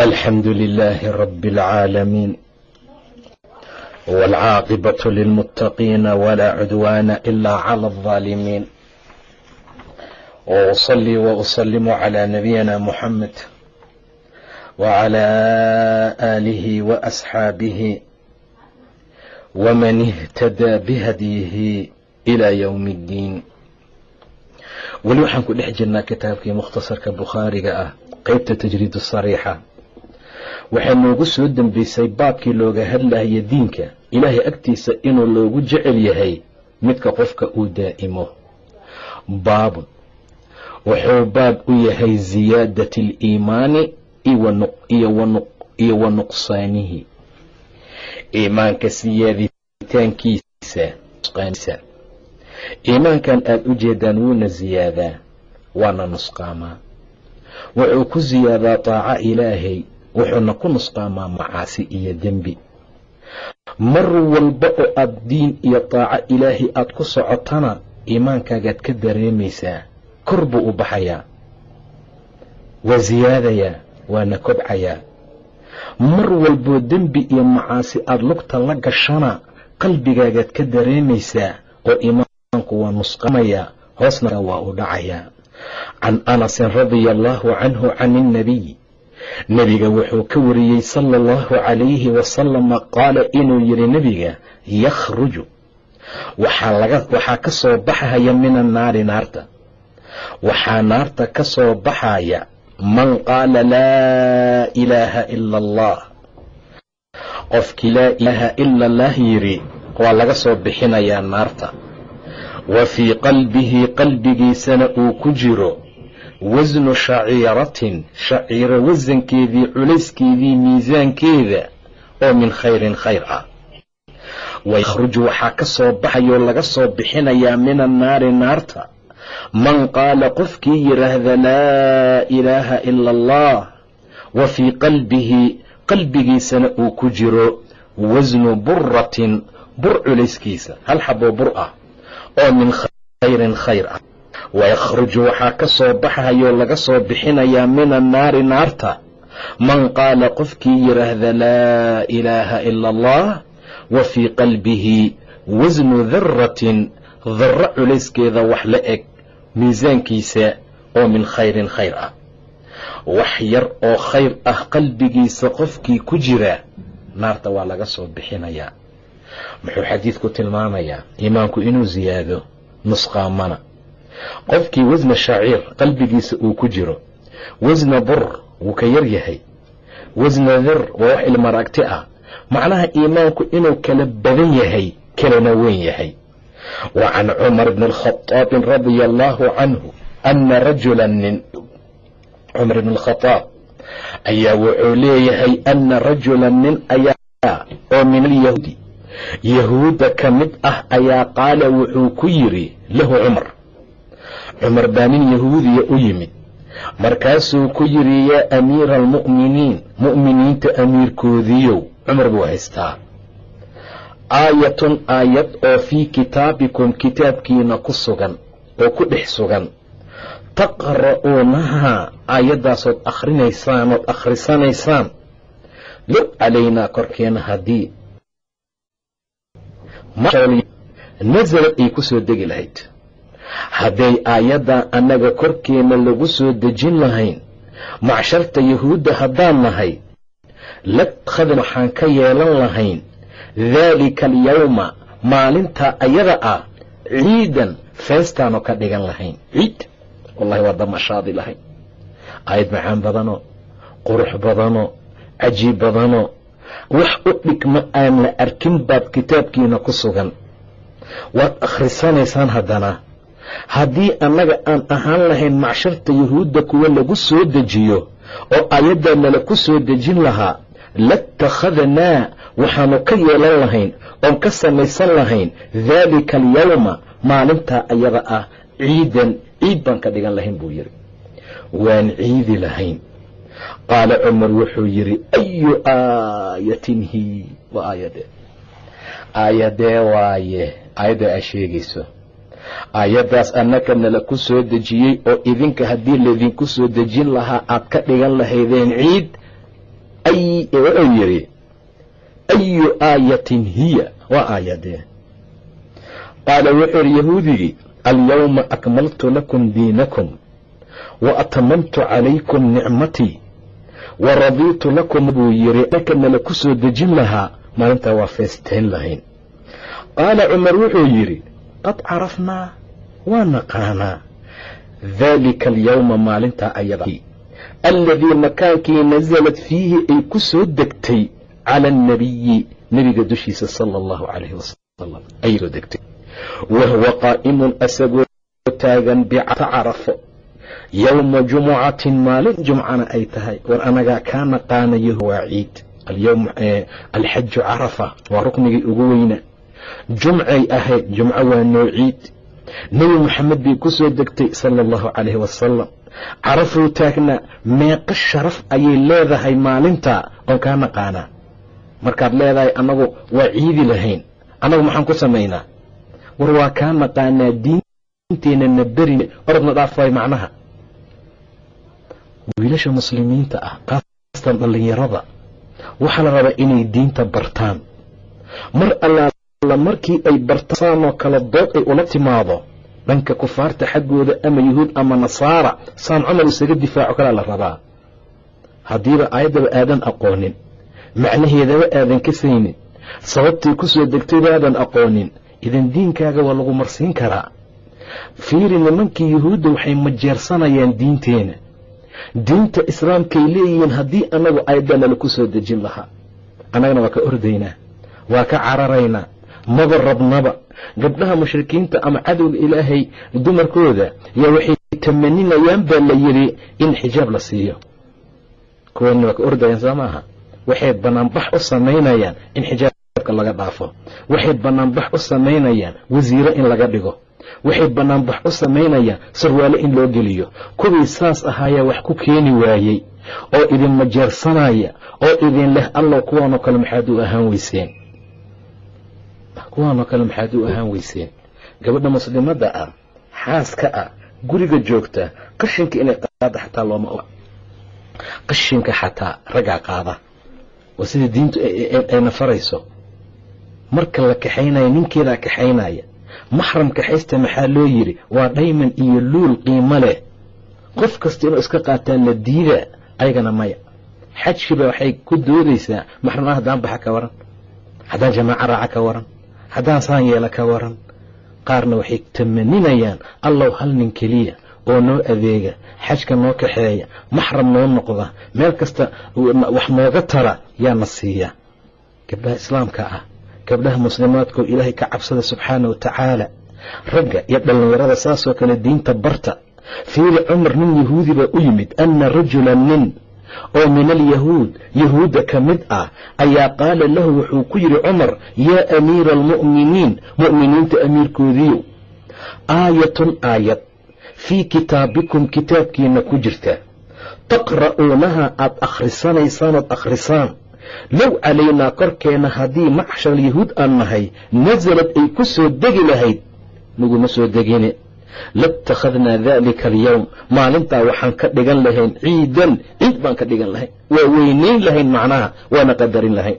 الحمد لله رب العالمين والعاقبة للمتقين ولا عدوان إلا على الظالمين وأصلي وأسلم على نبينا محمد وعلى آله وأصحابه ومن اهتدى بهديه إلى يوم الدين weli waxaan ku dhex jirnaa kitaabkii mukhtasarka bukhaariga ah qeybta tajriid sariixa waxaa noogu soo dambeysay baabkii looga hadlahaya diinka. Ilaahay agtiisa inuu loogu jecel yahay midka qofka uu daa'imo. Baabun wuxuu baab u yahay ziyaadati aliimaani iyo wa nuqsaanihi. Iimaanka siyaaditaankiisa iimaankan aada u jeedaan wuuna ziyaadaa waana nusqaamaa. Wuxuu ku ziyaadaa taaco ilaahay wuxuuna ku nusqaamaa macaasi iyo dembi. Mar walba oo aad diin iyo taaco ilaahay aad ku socotana iimaankaagaad ka dareemaysaa kor buu u baxayaa waa siyaadayaa waana kobcayaa. Mar walboo dembi iyo macaasi aad lugta la gashana qalbigaagaad ka dareemaysaa oo iimaanku waa nusqaamayaa hoosna waa u dhacayaa. Can anasin radia allaahu canhu can innabiy nebiga wuxuu ka wariyey sala allahu calayhi wasalama qaala inuu yidhi nebiga yakhruju. Waxaa ka soo baxaya min annaari naarta. Waxaa naarta ka soo baxaya man qaala laa ilaaha ila allah qofkii laa ilaaha ila allah yidhi waa laga soo bixinayaa naarta. Wa fii qalbihi qalbigiisana uu ku jiro wasnu shaciiratin shaciiro wasankeedii culayskeedii miisaankeeda oo min khayrin khayr ah wayakhruju waxaa ka soo baxayoo laga soo bixinayaa min annaari naarta. Man qaala qofkii yidhaahda laa ilaaha ila allah wa fii qalbihi qalbigiisana uu ku jiro wasnu buratin bur culayskiisa. Hal xaboo bur ah oo min khayrin khayr ah wayakhruju waxaa ka soo baxayoo laga soo bixinayaa min annaari naarta man qaala qofkii yidhaahda laa ilaaha ila allah wa fii qalbihi wasnu daratin darro culayskeeda wax la eg miisaankiisa oo min khayrin khayr ah wax yar oo khayr ah qalbigiisa qofkii ku jira naarta waa laga soo bixinayaa muxuu xadiidku tilmaamayaa iimaanku inuu siyaado nusqaamana qofkii wasna shaciir qalbigiisa uu ku jiro wasna bur wuu ka yar yahay wasna dir waa wax ilmaragti ah. Macnaha iimaanku inuu kala badan yahay kalana weyn yahay. Wa can cumar bni alkhadaabin radia allaahu canhu ana rajula nin cumar bn alkhadaab ayaa wuxuu leeyahay ana rajula nin ayaa oo min alyahuudi yahuudda ka mid ah ayaa qaala wuxuu ku yidhi lahu cumar cumar baa nin yahuudiya u yimid. Markaasuu ku yidhi yaa amiira almu'miniin mu'miniinta amiirkoodiiyow cumar buu haystaa. Aayatun aayad oo fii kitaabikum kitaabkiina ku sugan oo ku dhex sugan. Taqra'uunahaa akhrinaysaan ood akhrisanaysaan low calaynaa korkeena haddii. Nasalad ay ku soo degi lahayd hadday aayaddan annaga korkeenna lagu soo dejin lahayn macsharta yahuudda haddaan nahay lakhadan waxaan ka yeelan lahayn daalika alyawma maalintaa ayada ah ciidan feestaanu ka dhigan lahayn. Ciid? Wallahi waa damashaadi lahayn. Aayad macaan badanoo qurux badanoo cajiib badanoo wax u dhigma aan la arkin baad kitaabkiina ku sugan. Waad akhrisanaysaan haddana haddii annaga aan ahaan lahayn macsharta yahuudda kuwa lagu soo dejiyo oo aayaddaa nala ku soo dejin lahaa latakhadnaa waxaanu ka yeelan lahayn oon ka samaysan lahayn daalika alyawma maalintaa ayada ah ciidan ciid baan ka dhigan lahayn buu yidhi. Waan ciidi lahayn. Qaala cumar wuxuu yidhi ayu aayatin hi waa aayadee. Aayadee waaye. Aayadda aa sheegayso aayaddaas annaka nala ku soo dejiyey oo idinka haddii laydinku soo dejin lahaa aad ka dhigan lahaydeen ciid wuxuu yidhi ayu aayatin hiya? Waa aayadee qaala wuxuu yidhi yahuudigii alyawma akmaltu lakum diinakum wa atmamtu calaykum nicmatii wa radiitu lakum buu yidhi annaka nala ku soo dejin lahaa. Maalintaa waa feestayn lahayn. Qaala cumar wuxuu yidhi qad carafnaa waa naqaanaa. Daalika alyawma maalintaa ayada. Alladii makaankii nasalad fiihi ay ku soo degtay cala annabiyi nebiga dushiisa sala allahu calayhi wasalam ayay soo degtay wahuwa qaa'imun asagoo taagan bicata yowma jumucatin maalin jumcana ay tahay. War anagaa kaa naqaanayo waa ciid. Alxaju carafa waa ruknigii ugu weyna jumcay ahayd jumco waa noo ciid nebi moxamed bay ku soo degtay sala allahu calayhi wasalam carafuu taagnaa meeqo sharaf ayay leedahay maalintaa oon kaa naqaanaa markaad leedahay annagu waa ciidi lahayn. Annagu maxaan ku samaynaa? War waa kaa naqaanaa diinteenna na berin orodna dhaafay macnaha. Wiilasha muslimiinta ah qaasatan dhallinyarada waxaa la rabaa inay diinta bartaan. Mar allaala markii ay bartaanoo kala dood ay ula timaado dhanka kufaarta xaggooda ama yuhuud ama nasaara saan cumar isaga difaaco kalaa la rabaa. Haddiiba aayaddaba aadan aqoonin macnaheedaba aadan ka saynin sababtay ku soo degtaydaadan aqoonin idan diinkaaga waa lagu marsiin karaa. Fiiri nimankii yuhuudda waxay majeersanayaan diinteena. Diinta islaamkay leeyihiin haddii annagu aayaddaa nala ku soo dejin lahaa. Annagana waa ka ordaynaa waa ka cararaynaa maba rabnaba. Gabdhaha mushrikiinta ama cadowga ilaahay dumarkooda yaa waxay tamaninayaan baa la yidhi in xijaab la siiyo. Kuwana waa ka ordayaan soo maaha? Waxay banaanbax u samaynayaan in xijaabka laga dhaafo. Waxay banaanbax u samaynayaan wasiiro in laga dhigo. Waxay banaanbax u samaynayaan sarwaale in loo geliyo. Kuwii saas ahaayaa wax ku keeni waayey oo idin majeersanaya oo idin leh allow kuwaanoo kale maxaad u ahaan weyseen kuwaanoo kale maxaad u ahaan weyseen? Gabadha muslimadda ah xaaska ah guriga joogta qashinka inay qaada xataa looma oga. Qashinka xataa raggaa qaada. Waa sida diintu ayna farayso marka la kaxaynaya ninkeedaa kaxaynaya maxram kaxaysta maxaa loo yidhi? Waa dhayman iyo luul qiimo leh. Qof kasta inuu iska qaataan la diida ayagana maya. Xajkiiba waxay ku doodaysaa maxram ah haddaan baxa ka waran. Haddaan jamaaco raaca ka waran haddaan saan yeela ka waran qaarna waxay tamaninayaan allow hal nin keliya oo noo adeega xajka noo kaxeeya maxram noo noqda meel kasta wax nooga tara yaana siiya. Gabdhaha islaamka ah gabdhaha muslimaadkoo ilaahay ka cabsada subxaana wa tacaala ragga iyo dhallinyarada saasoo kale diinta barta. Fiili cumar nin yahuudi baa u yimid anna rajulan nin oo min alyahuud yahuudda ka mid ah ayaa qaala lahu wuxuu ku yidhi cumar yaa amiira almu'miniin mu'miniinta amiirkoodiiyow aayatun aayad fii kitaabikum kitaabkiina ku jirta taqra'uunaha aad akhrisanaysaan akhrisaan low calaynaa korkeenna haddii macshar yahuud aan nahay nasalad ay ku soo degi lahayd. Naguma soo degine latakhadnaa daalika alyowm maalintaa waxaan ka dhigan lahayn ciidan ciid baan ka dhigan lahayn waa weynayn lahayn macnaha waana qadarin lahayn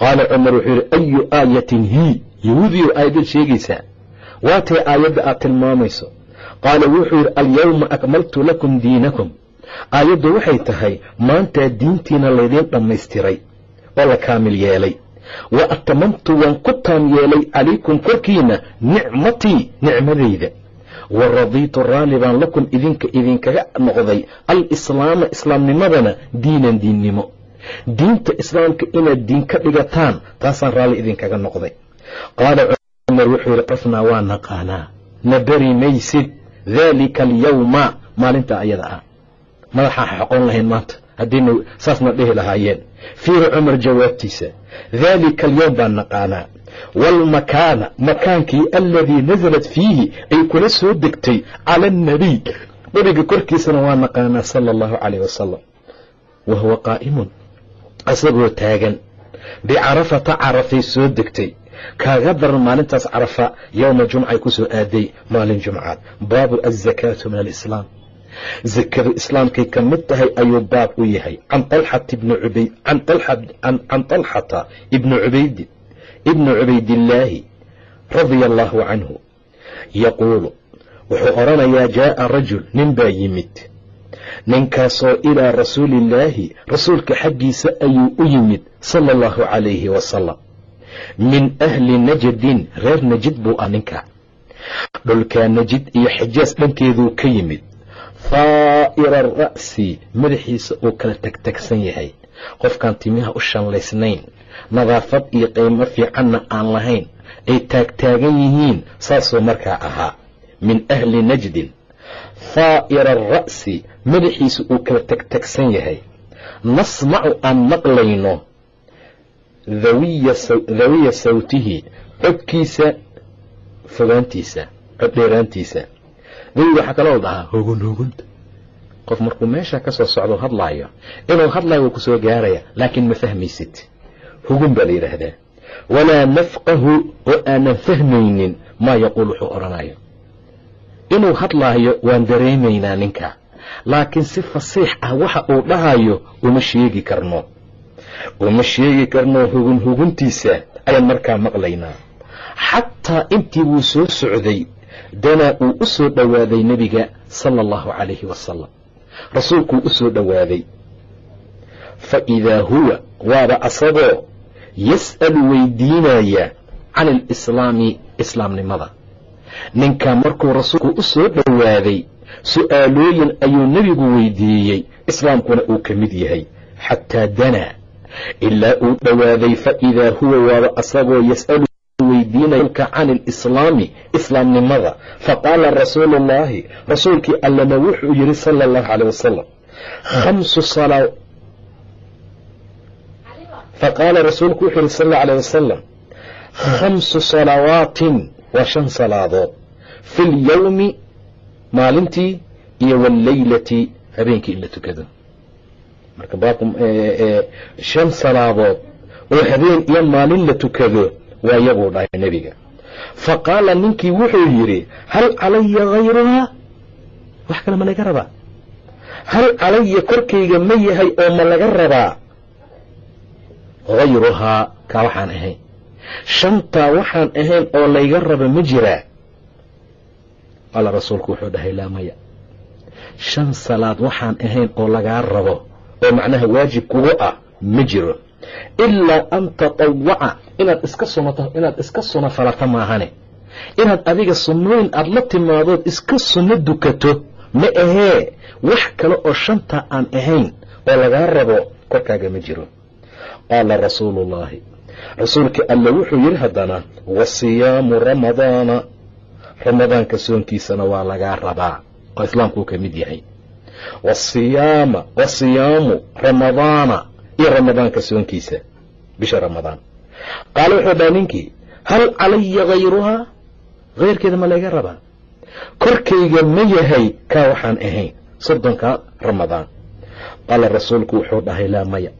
qaala cumar wuxuu yidhi ayu aayatin hii yahuudiyo aayadad sheegaysaa waatay aayadda aad tilmaamayso qaala wuxuu yidhi alyowma akmaltu lakum diinakum aayaddu waxay tahay maantaa diintiina laydiin dhammaystiray oo la kaamil yeelay wa atamamtu waan ku taam yeelay calaykum korkiina nicmatii nicmadayda wa radiitu raalli baan lakum idinka idinkaga noqday alislaama islaamnimadana diinan diinnimo. Diinta islaamka inaad diin ka dhigataan taasaan raalli idinkaga noqday. Qaala cumar wuxuu yidhi qofnaa waa naqaanaa. Na beri maysid. Daalika alyawma. Maalinta ayada ah. Madaxaa xoqon lahayn maanta haddiina saasna dhihi lahaayeen. Fiiri cumar jawaabtiisa daalika alyowm baan naqaanaa waalmakaana makaankii aladii nasalat fiihi ay kula soo degtay cala annabiy nabiga korkiisana waa naqaanaa sala allahu calayh wasalam wa huwa qaa'imun isagoo taagan bicarafata carafay soo degtay kaaga daran maalintaas carafa yowma jumcay ku soo aaday maalin jumcaad baabu azakaatu min alislaam zakadu islaamkay ka mid tahay ayuu baab u yahay can talxata ibni cubayd ibni cubaydillaahi radia allaahu canhu yaquulu wuxuu odhanayaa jaaa rajul nin baa yimid. Ninkaasoo ilaa rasuuliillaahi rasuulka xaggiisa ayuu u yimid sala allahu calayhi wasalam min ahli najadin reer najid buu ah ninka. Dhulkaa najid iyo xijaas dhankeeduu ka yimid. Faa'ira ara'si madaxiisa uu kala tagtagsan yahay. Qofkaan timiha u shanlaysnayn nadaafad iyo qiimo fiicanna aan lahayn ay taagtaagan yihiin saasuu markaa ahaa min ahli najdin faa'ira ara'si madaxiisa uu kala tagtagsan yahay. Nasmacu aan maqlayno dawiya sawtihi codkiisa fogaantiisa cod dheeraantiisa. Dawi waxaa kaloo dhahaa hogun hogunta qof markuu meesha ka soo socdo hadlaayo inuu hadlaayo wuu ku soo gaaraya laakiin ma fahmaysid hugun baa la yidhaahdaa. Walaa nafqahu oo aanan fahmaynin maa yaquul wuxuu odhanayo inuu hadlaayo waan dareemaynaa ninka laakiin si fasiix ah waxa uu dhahayo uma sheegi karno. Uma sheegi karno hugun huguntiisa ayaan markaa maqlaynaa. Xataa intii wuu soo socday danaa uu u soo dhowaaday nebiga sala allahu calayhi wasalam rasuulkuu u soo dhowaaday fa idaa huwa waaba asagoo yas'alu weydiinaya can alislaami islaamnimada. Ninkaa markuu rasuulku u soo dhowaaday su'aalooyin ayuu nebigu weydiiyey islaamkuna uu ka mid yahay. Xataa danaa ilaa uu dhowaaday fa idaa huwa waaba asagoo yas'alu weydiinayka can alislaami islaamnimada. Faqaala rasuulu ullaahi rasuulkii allana wuxuu yidhi sala allahu caleyh wasalam khamsu salaa faqaala rasuulku wuxuu yihi sal allau aleyh wasalam khamsu salawaatin waa shan salaadood fi lyowmi maalintii iyo wاllaylati habeenkii in la tukado marka baabku shan salaadood oo habeen iyo maalin la tukado waa yabuu dhahay nebiga faqaala ninkii wuxuu yidhi hal calaya hayruhaa wax kale ma laga rabaa hal calaya korkayga ma yahay oo ma laga rabaa hayruhaa kaa waxaan ahayn shantaa waxaan ahayn oo layga raba ma jiraa qaala rasuulku wuxuu dhahay laa maya shan salaad waxaan ahayn oo lagaa rabo oo macnaha waajib kugu ah ma jiro ilaa an tatawaca inaad iska sunato inaad iska suno falato maahane inaad adiga sunnooyin aada la timaadood iska sunno dukato ma ahee wax kale oo shantaa aan ahayn oo lagaa rabo korkaaga ma jiro qaala rasuuluullaahi rasuulka alle wuxuu yidhi haddana wa siyaamu ramadaana ramadaanka soonkiisana waa lagaa rabaa oo islaamkuu ka mid yahay wasiyaama wa siyaamu ramadaana iyo ramadaanka soonkiisa bisha ramadaan qaala wuxuu dhaha ninkii hal calaya hayruhaa hayrkeeda ma layga rabaa korkayga ma yahay kaa waxaan ahayn soddonka ramadaan qaala rasuulku wuxuu dhahay laa maya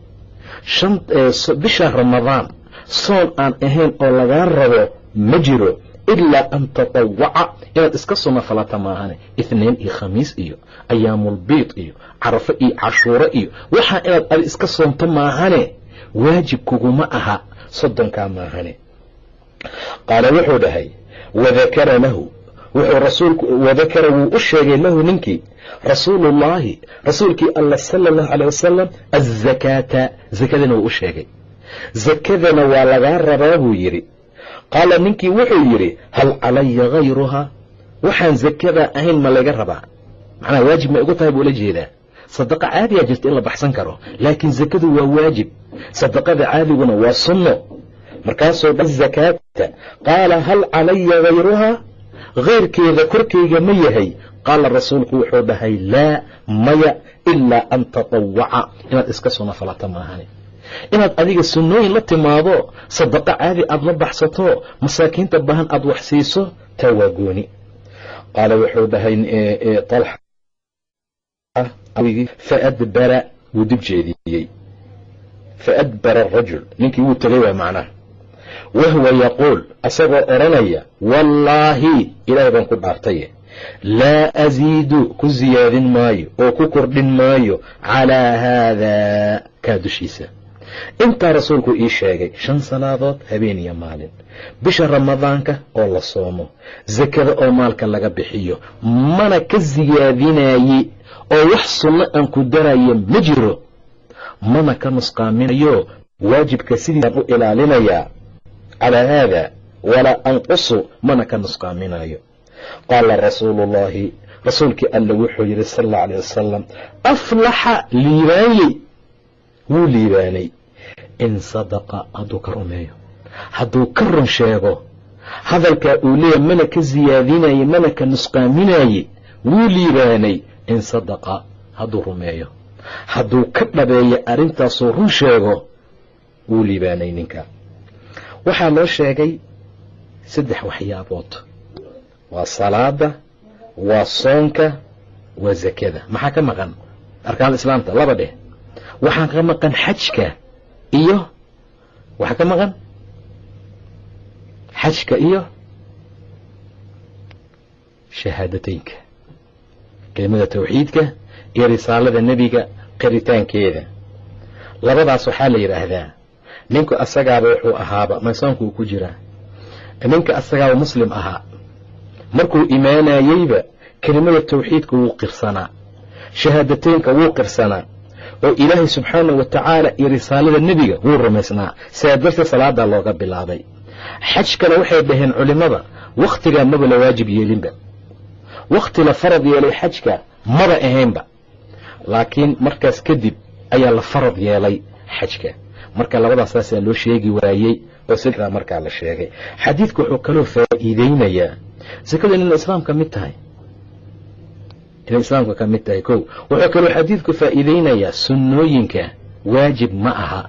bisha ramadaan soon aan ahayn oo lagaa rabo ma jiro ilaa an tatawaca inaad iska sunno falata maahane ithnain iyo khamiis iyo ayaamulbiid iyo carafo iyo cashuuro iyo waxaa inaad adi iska soonto maahane waajib kuguma aha soddonkaa maahane qaala wuxuu dhahay wadakara lahu wuxuu rasuulku wadakara wuu u sheegay lahu ninkii rasuuluullaahi rasuulkii alla sala allahu caleyh wasalam azakaata zakadana wuu u sheegay. Zakadana waa lagaa rabaa buu yidhi. Qaala ninkii wuxuu yidhi hal calaya hayruhaa waxaan zakada ahayn ma layga rabaa. Macnaha waajib may ugu tahay buu la jeedaa. Sadaqa caadiyaa jirta in la baxsan karo laakiin zakadu waa waajib. Sadaqada caadiguna waa sunno. Markaasuu dha zakaata qaala hal calaya hayruhaa keyrkeeda korkayga ma yahay qaala rasuulku wuxuu dhahay laa maya ilaa an tatawaca inaad iska suna falata maahani inaad adiga sunnooyin la timaado sadaqo caadi aada la baxsato masaakiinta baahan aada wax siiso taa waa gooni qaala wuxuu dhahay faadbara wuu dib jeediyey faadbara arajul ninkii wuu tegay waa macnaha wahuwa yaquul asagoo odhanaya wallaahi ilaahay baan ku dhaartaye laa asiidu ku siyaadin maayo oo ku kordhin maayo calaa haadaa kaa dushiisa intaa rasuulku ii sheegay shan salaadood habeen iyo maalin bisha ramadaanka oo la soomo sakada oo maalka laga bixiyo mana ka siyaadinaye oo wax sunno aan ku darayo ma jiro mana ka nusqaaminayo waajibka sidiisaan u ilaalinayaa calaa haada walaa anqusu mana ka nusqaaminayo qaala rasuulu ullaahi rasuulkii alle wuxuu yidhi sal alla alay wasalam aflaxa liibaanyey wuu liibaanay in sadaqa hadduu ka rumeeyo hadduu ka run sheego hadalkaa uu leeyahy mana ka siyaadinaye mana ka nusqaaminaye wuu liibaanay in sadaqa hadduu rumeeyo hadduu ka dhabeeyo arrintaasuu run sheego wuu liibaanay ninka waxaa loo sheegay saddex waxyaabood. Waa salaada waa soonka waa zakada. Maxaa ka maqan? Arkaan islaamta laba dheh. Waxaa ka maqan xajka iyo waxaa ka maqan? Xajka iyo shahaadateynka. Kelimada tawxiidka iyo risaalada nebiga qiritaankeeda labadaas waxaa la yidhaahdaa ninku asagaaba wuxuu ahaaba masoonku uu ku jiraa ninka asagaaba muslim ahaa. Markuu imaanayeyba kelimada tawxiidka wuu qirsanaa shahaadateynka wuu qirsanaa oo ilaahay subxaanah wa tacaala iyo risaalada nebiga wuu rumaysnaa. Sidaa darteed salaadaa looga bilaabay. Xajkana waxay dhaheen culimmada wakhtigaa maba la waajib yeelinba. Wakhti la farad yeelay xajka maba ahaynba. Laakiin markaas kadib ayaa la farad yeelay xajka marka labadaas saasaa loo sheegi waayey oo sidaa markaa la sheegay. Xadiidku wuxuu kaloo faa'iideynayaa sakada inay islaamka mid tahay. Inay islaamka ka mid tahay kow. Wuxuu kaloo xadiidku faa'iideynayaa sunnooyinka waajib ma aha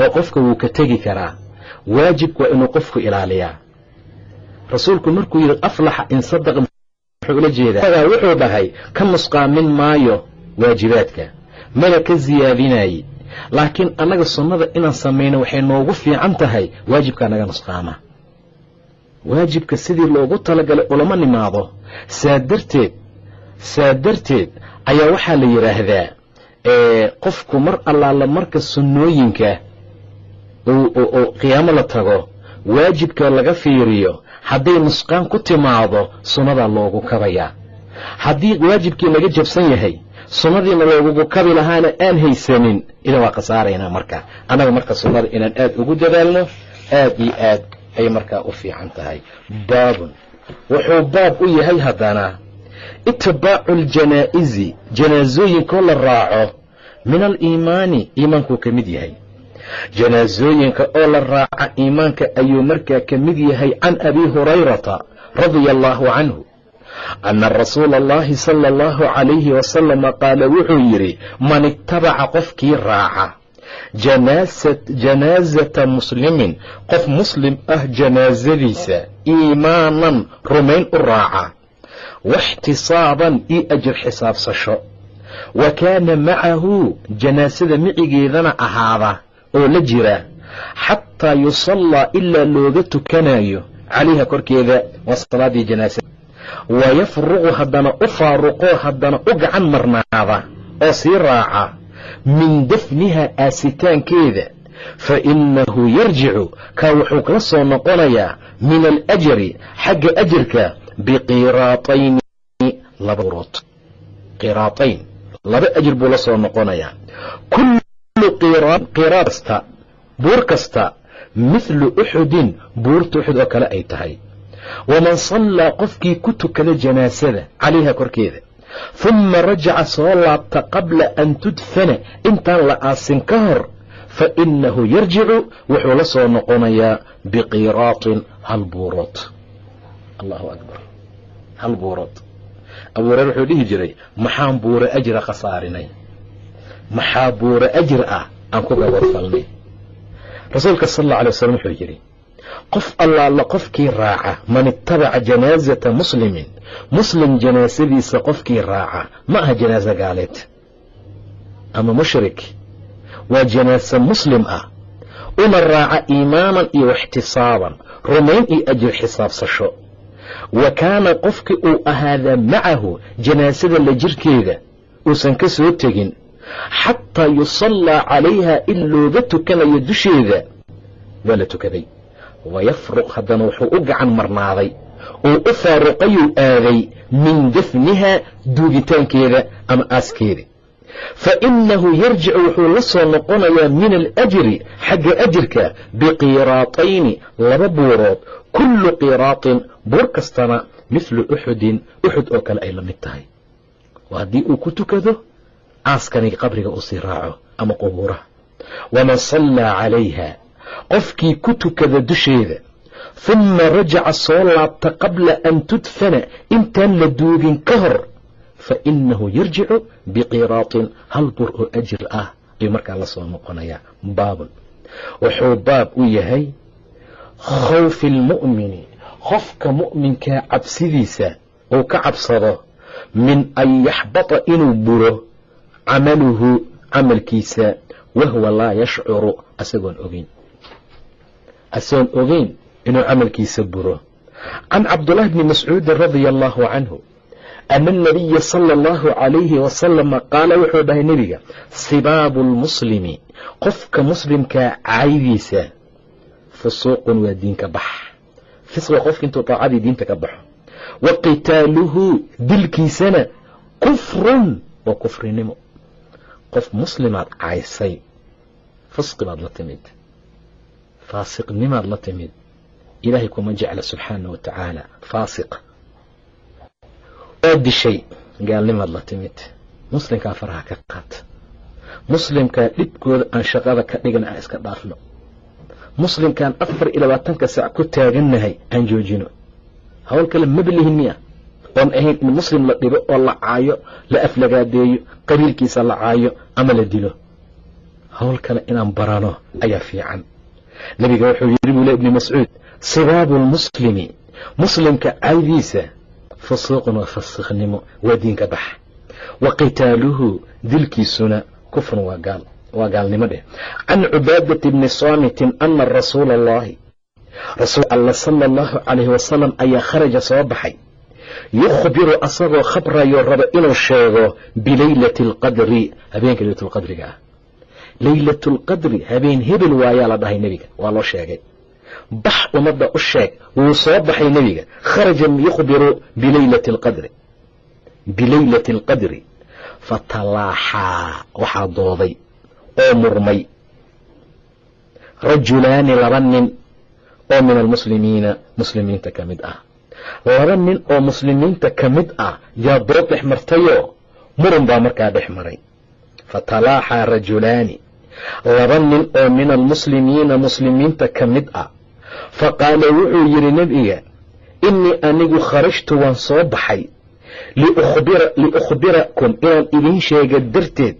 oo qofka wuu ka tegi karaa. Waajibku waa inuu qofku ilaaliyaa. Rasuulku markuu yidhi aflaxa in sadaqa wuxuu ula jeedaa? Wuxuu dhahay ka nusqaamin maayo waajibaadka. Mana ka siyaadinaye laakiin annaga sunnada inaan samayno waxay noogu fiican tahay waajibkaa naga nusqaama. Waajibka sidii loogu talagalay ulama nimaado saa darteed saa darteed ayaa waxaa la yidhaahdaa qofku mar allaala marka sunnooyinka oo qiyaamo la tago waajibka laga fiiriyo hadday nusqaan ku timaado sunnadaa loogu kabayaa. Haddii waajibkii naga jabsan yahay sunnadiina loogugu kabi lahaana aan haysanin idan waa khasaaraynaa marka. Annaga marka sunnada inaan aad ugu dadaalno aad iyo aad ay markaa u fiican tahay. Baabun. Wuxuu baab u yahay haddana itibaacu aljanaa'izi janaasooyinkoo la raaco min aliimaani iimaankuu ka mid yahay. Janaasooyinka oo la raaca iimaanka ayuu markaa ka mid yahay can abi hurayrata radia allaahu canhu ana rasuula allahi sala allahu calayhi wasalama qaala wuxuu yidhi man itabaca qofkii raaca janaasata muslimin qof muslim ah janaasadiisa iimaanan rumayn u raaca waxtisaaban io ajir xisaabsasho wa kaana macahu janaasada micigeedana ahaada oo la jira xataa yusallaa ilaa looga tukanayo calayha korkeeda waa salaadii janaasada wayafruqu haddana u faaruqoo haddana u gacan marnaada oo sii raaca min dafniha aasitaankeeda fa innahu yarjicu kaa wuxuu kala soo noqonayaa min alajri xagga ajirka biqiraatayni laba burood qiraatayn laba ajir buu la soo noqonayaa kullu qiraad kasta buur kasta mithlu uxudin buurta uxud oo kale ay tahay waman sallaa qofkii ku tukada janaasada calayha korkeeda humma rajaca soo laabta qabla an tudfana intaan la aasin ka hor fa innahu yarjicu wuxuu la soo noqonayaa biqiraatin hal buurood allahu akbar hal buurood abu hureyre wuxuu dhihi jiray maxaan buuro ajra khasaarinay maxaa buuro ajir ah aan ku gabadfalnay rasuulka sal alla alay wasalam wuxuu yidhi qof allaala qofkii raaca man itabaca janaasata muslimin muslim janaasadiisa qofkii raaca ma aha janaaso gaaleed. Ama mushrik waa janaase muslim ah. Una raaca iimaanan iyo ixtisaaban rumayn iyo ajir xisaabsasho. Wa kaana qofkii uu ahaadaa macahu janaasada la jirkeeda uusan ka soo tegin xataa yusallaa calayha in looga tukanayo dusheeda waa la tukaday wayafruq haddana wuxuu u gacan marnaaday. Uu u faaruqayuu aaday min dafniha duugitaankeeda ama aaskeeda fa innahu yarjicu wuxuu la soo noqonayaa min alajri xagga ajirka biqiiraatayni laba buurood. Kullu qiraatin buur kastana mithlu uxudin uxud oo kale ay la mid tahay. Haddii uu ku tukado aaskani qabriga uu sii raaco ama qubuuraha. Waman sallaa calayha qofkii ku tukada dusheeda. Humma rajaca soo laabta qabla an tudfana intaan la duugin ka hor fa innahu yarjicu biqiraatin hal bur oo ajir ah ayuu markaa la soo noqonayaa. Baabun wuxuu baab u yahay khawfi almu'mini qofka mu'minkaa cabsidiisa uu ka cabsado min an yaxbata inuu buro camaluhu camalkiisa wahuwa laa yashcuru asagoon ogeyn asagoon ogeyn inuu camalkiisa buro. Can cabdullaahi bni mascuudin radia allaahu canhu ana anabiya sala allahu calayhi wasalama qaala wuxuu dhahay nebiga sibaabu lmuslimi qofka muslimkaa caydiisa fusuuqun waa diinka bax. Fisqa qofka intuu daacadii diinta ka baxo. Wa qitaaluhu dilkiisana kufrun waa kufrinimo. Qof muslimaad caysay fisqi baad la timid faasiqnimaad la timid. Ilaahay kuma jecla subxaana wa tacaala. Faasiq. Waa dishay gaalnimaad la timid. Muslimkaa faraha ka qaad. Muslimkaa dhibkooda aan shaqada ka dhigna aan iska dhaafno. Muslimkaan afar iyo labaatanka saac ku taagannahay aan joojino. Hawl kale mablihin miya. Oon ahayn in muslim la dhibo oo la caayo la aflagaadeeyo qabiilkiisa la caayo ama la dilo. Hawl kale inaan barano ayaa fiican nebiga wuxuu yidhi buu le ibni mascuud sibaabu lmuslimi muslimka caydiisa fusuuqun waa fasikhnimo waa diinka bax wa qitaaluhu dilkiisuna kufrun waa gaal waa gaalnimo dheh can cubaadati bni saamitin ana rasuula allahi rasuul alla sala allahu calayhi wasalam ayaa kharaja soo baxay. Yukhbiru asagoo khabrayo raba inuu sheego bileylati alqadri habeenka leylatulqadriga ah leylatulqadri habeen hebel waayaa la dhahay nebiga. Waa loo sheegay. Bax ummadda u sheeg wuu soo baxay nebiga. Kharaja yukhbiru bileylati alqadri bileylati alqadri fatalaaxaa waxaa dooday oo murmay. Rajulaani laba nin oo min almuslimiina muslimiinta ka mid ah. Laba nin oo muslimiinta ka mid ah yaa dood dhex martayoo murun baa markaa dhex maray. Fatalaaxaa rajulaani laba nin oo min almuslimiina muslimiinta ka mid ah. Fa qaala wuxuu yidhi nebiga innii anigu kharajtu waan soo baxay. Liukhbirakum inaan idiin sheega darteed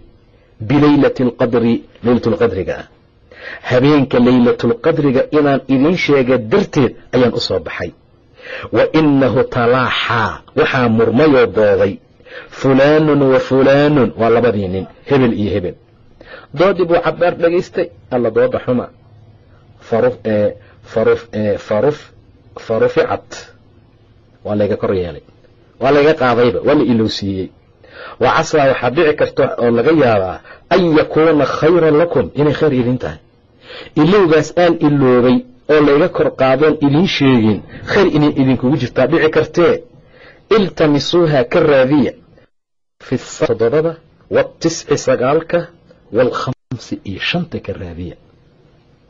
bileylati alqadri leylatulqadriga ah. Habeenka leylatulqadriga inaan idiin sheega darteed ayaan u soo baxay. Wa innahu talaaxaa waxaa murmayoo dooday fulaanun wa fulaanun waa labadii nin hebel iyo hebel doodii buu cabaar dhagaystay alla dooda xuma. Faruficat waa layga kor yeelay. Waa layga qaadayba. Waa la ilowsiiyey wa casaa waxaa dhici karta oo laga yaabaa an yakuuna khayran lakum. Inay khayr idin tahay. Ilowgaas aan iloobay oo layga kor qaadoon idiin sheegin khayr inay idinkugu jirtaa dhici kartee. Iltamisuuha ka raadiya. Fi toddobada watisci sagaalka waalkhamsi iyo shanta ka raadiya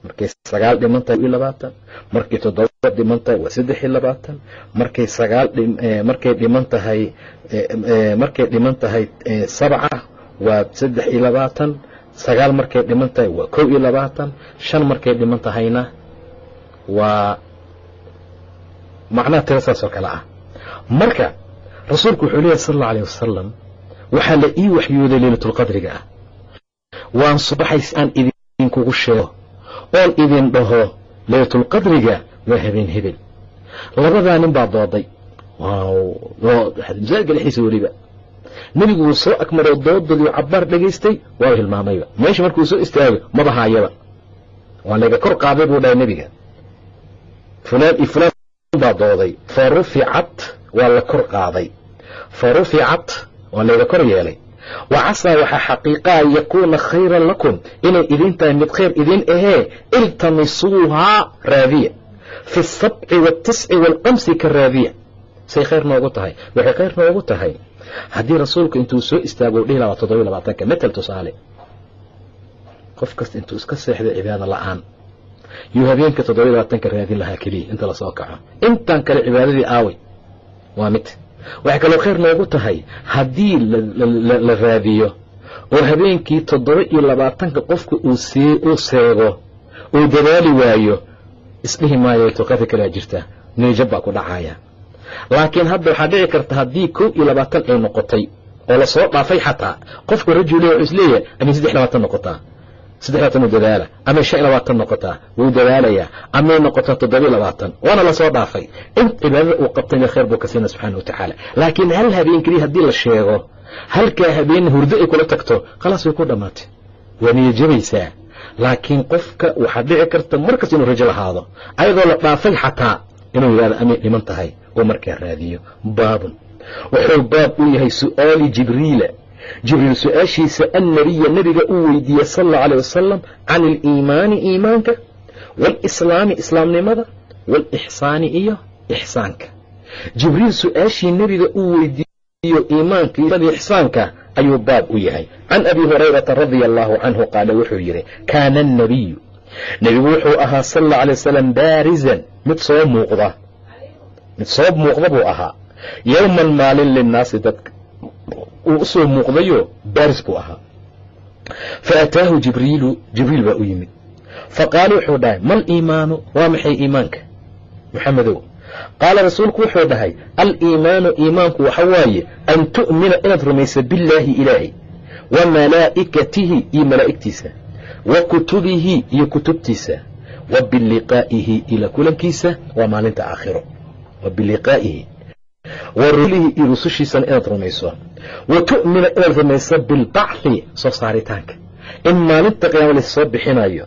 markay sagaal dhiman tahay iyo labaatan markay toddoba dhiman tahay waa saddex iyo labaatan markay sagaal markay dhiman tahay markay dhiman tahay sabca waa saddex iyo labaatan sagaal markay dhiman tahay waa kow iyo labaatan shan markay dhiman tahayna waa macnaha tiro saas kale ah marka rasuulku wuxuu leeyahy sal alla alيh wasalam waxaa la ii waxyooday leylatulqadriga ah waan subaxay si aan idinkugu sheego. Oon idin dhaho leylatulqadriga waa habeen hebel. Labadaa nin baa dooday. Dhexdiisa weliba. Nebigu wuu soo agmaroo doodadii cabbaar dhegaystay waaba hilmaamayba meesha markuu soo istaago maba haayaba waa layga kor qaaday buu dhahay nebiga. Fulaan iyo fulaan baa dooday. Fa ruficat waa la kor qaaday. Fa ruficat waa layga kor yeelay wa casaa waxaa xaqiiqaa yakuuna khayran lakum inay idin tahay mid khayr idin ahee iltamisuuhaa raadiya. Fi asabci waatisci waalamsi ka raadiya. Say khayr noogu tahay. Waxay khayr noogu tahay. Haddii rasuulku intuu soo istaago dhihi lahaa toddobiy labaatanka metel tusaale qof kasta intuu iska seexday cibaado la'aan. Yuu habeenka toddobiy labaatanka raadin lahaa keliya inta la soo kaco. Intaan kale cibaadadii aaway waa mid waxay kaloo khayr noogu tahay haddii la raadiyo. Oo habeenkii toddoba iyo labaatanka qofka uu seego uu dadaali waayo isdhihi maayo tuqadi kalaa jirta. Niijab baa ku dhacaya. Laakiin hadda waxaa dhici karta haddii kow iyo labaatan ay noqotay oo la soo dhaafay xataa qofka rajule wuxuu is leeyahay amay saddex labaatan noqotaa saddex labaatan u dadaala amay shan iyo labaatan noqotaa wuu dadaalayaa amay noqotaa toddobiyo labaatan waana la soo dhaafay. In cibaadada uu qabtayna khayr buu ka siina subxaana wa laakiin hal habeen keliya haddii la sheego halkaa habeen hurdo ay kula tagto khalaas way ku dhammaatay waa niyajabaysaa laakiin qofka waxaa dhici karta markasta inuu rajo lahaado ayadoo la dhaafay xataa inuu yidhahdo amay dhiman tahay oo markaa raadiyo. Baabun. Wuxuu baab u yahay su'aali jibriila jibriil su'aashiisa annabiya nebiga uu weydiiyey sal allau alيh wasalam can aliimaani iimaanka waalislaami islaamnimada waalixsaani iyo ixsaanka. Jibriil su'aashii nebiga uu weydiiyo iimaanka iyo ixsaanka ayuu baab u yahay. Can abi hurayrata radia allahu canhu qaala wuxuu yidhi kaana annabiyu nebigu wuxuu ahaa sal allau alay wasalam baarizan mid soo muuqda mid soo muuqda buu ahaa. Yowman maalin linnaasi dadka uu u soo muuqdayo baaris buu ahaa. Fa ataahu jibriilu jibriil baa u yimid. Fa qaala wuxuu dhahay mal iimaanu? Waa maxay iimaanka? Maxamedow qaala rasuulku wuxuu dhahay aliimaanu iimaanku waxa waaye an tu'mina inaad rumayso billaahi ilaahay wa malaa'ikatihi iyo malaa'igtiisa wa kutubihi iyo kutubtiisa wa biliqaa'ihi ila kulankiisa waa maalinta aakhiro wa biliqaa'ihi wa rulihi iyo rusushiisana inaad rumayso. Wa tu'mina inaad rumayso bilbacthi soo saaritaanka in maalinta qiyaama lassoo bixinayo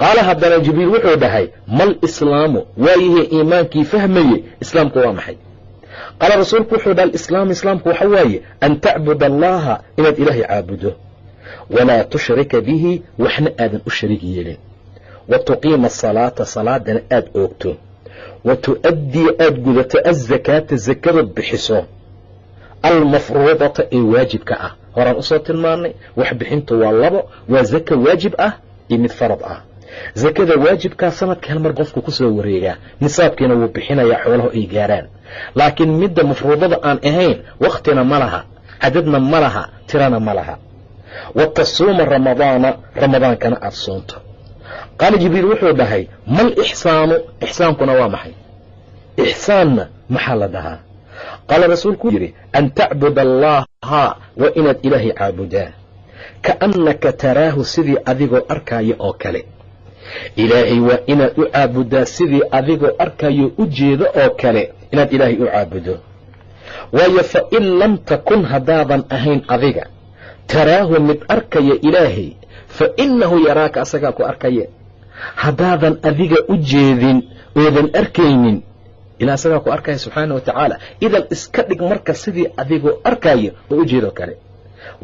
qaala haddana jibriil wuxuu dhahay mal islaamu waayihii iimaankii fahmaye islaamku waa maxay? Qaala rasuulku wuxuu dhaha alislaamu islaamku waxa waaye an tacbud allaha inaad ilaahay caabudo. Walaa tushrika bihi waxna aadan u shariig yeelin. Wa tuqiima asalaata salaadana aad oogto wa tu'addiya aad gudato azakaata zakada bixiso almafruudata ee waajibka ah horaan u soo tilmaannay wax bixintu waa labo waa zaka waajib ah iyo mid farad ah zakada waajibkaa sanadka hal mar qofku ku soo wareegaa nisaabkiina wuu bixinayaa xoolaho ay gaaraan laakiin midda mafruudada aan ahayn wakhtina ma laha cadadna ma laha tirana ma laha wa tasuuma ramadaana ramadaankana aada soonto qaala jibriil wuxuu dhahay mal ixsaanu ixsaankuna waa maxay? Ixsaanna maxaa la dhahaa? Qaala rasuulku yidhi an tacbud allaha waa inaad ilaahay caabudaa. Kaannaka taraahu sidii adigoo arkaayo oo kale. Ilaahay waa inaad u caabudaa sidii adigoo arkayo u jeedo oo kale inaad ilaahay u caabudo. Waayo fa in lam takun haddaadan ahayn adiga taraahu mid arkaya ilaahay fa innahu yaraaka asagaa ku arkaya haddaadan adiga u jeedin oodan arkaynin ilaa asagaa ku arkaya subxaana wa tacaala. Idan iska dhig marka sidii adigoo arkayo oo u jeedoo kale.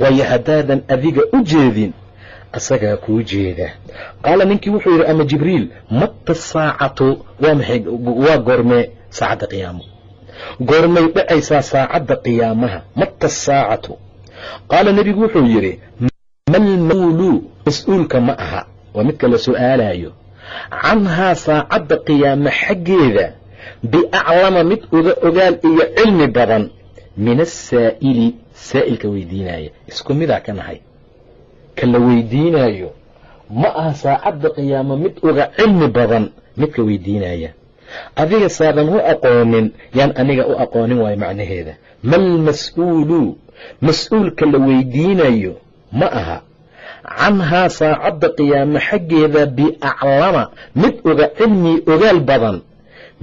Waayo haddaadan adiga u jeedin asagaa kuu jeeda. Qaala ninkii wuxuu yidhi ama jibriil mata saacatu? Waa goormee saacadda qiyaamo. Goormay dhacaysaa saacadda qiyaamaha mata saacatu? Qaala nebigu wuxuu yidhi malmawluu mas'uulka ma aha. Waa midka la su'aalayo canhaa saacadda qiyaamo xaggeeda biaclama mid uga ogaal iyo cilmi badan min asaa'ili saa'ilka weydiinaya isku midaa ka nahay. Ka la weydiinaayo. Ma aha saacadda qiyaamo mid uga cilmi badan. Midka weydiinaya adiga saadan u aqoonin yaan aniga u aqoonin waayo macnaheeda. Mal mas'uulu? Mas'uulka la weydiinayo ma aha canhaa saacadda qiyaamo xaggeeda biaclama mid oga cilmi ogaal badan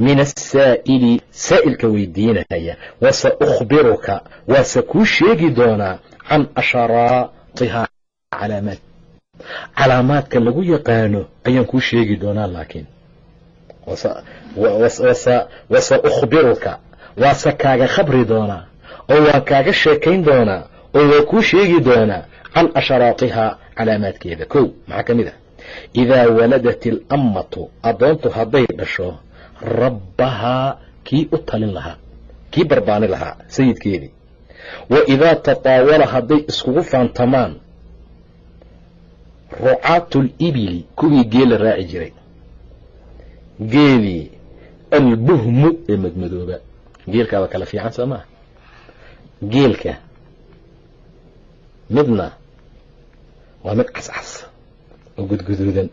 min asaa'ili saa'ilka weydiinaya wase ukhbiruka waase kuu sheegi doonaa can asharaatihaa calaamaad. Calaamaadka lagu yaqaano ayaan kuu sheegi doonaa laakiin. Wase ukhbiruka waase kaaga khabri doonaa oo waan kaaga sheekayn doonaa oo waa kuu sheegi doonaa can asharaatihaa calaamaadkeeda kow maxaa ka mid ah idaa waladat ilammatu addoontu hadday dhasho rabbahaa kii u talin lahaa kii barbaani lahaa sayidkeedii wa idaa tataawala hadday iskugu faantamaan rucaatu libili kuwii geela raaci jiray geelii albuhmu ee madmadooba geelkaaba kala fiican soo maa geelka midna waa mid cascas oo gudguduudan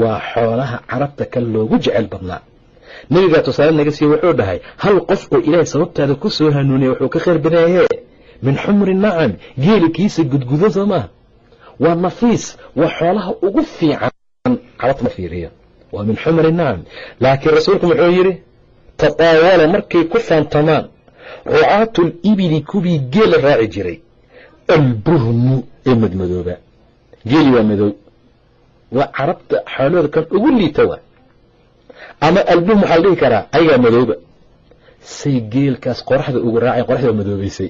waa xoolaha carabta kan loogu jecel badnaa. Nebigaa tusaale naga siiye wuxuu dhahay hal qof oo ilaahay sababtaada ku soo hanuuniya wuxuu ka khayr banaayee min xumri nacam geeli kiisa gudgudan soo maaha waa nafiis waa xoolaha ugu fiican. Carabta ma fiiriyo. Waa min xumri nacam. Laakiin rasuulku muxuu yidhi tataawala markay ku faantamaan rucaatu libili kuwii geela raaci jiray albuhmu ee madmadooba geeli waa madow. Waa carabta xoolahooda kan ugu liita waa. Ama albuhum waxaa la dhihi karaa ayagaa madooba say geelkaas qoraxda ugu raaceen qoraxda waa madoobaysay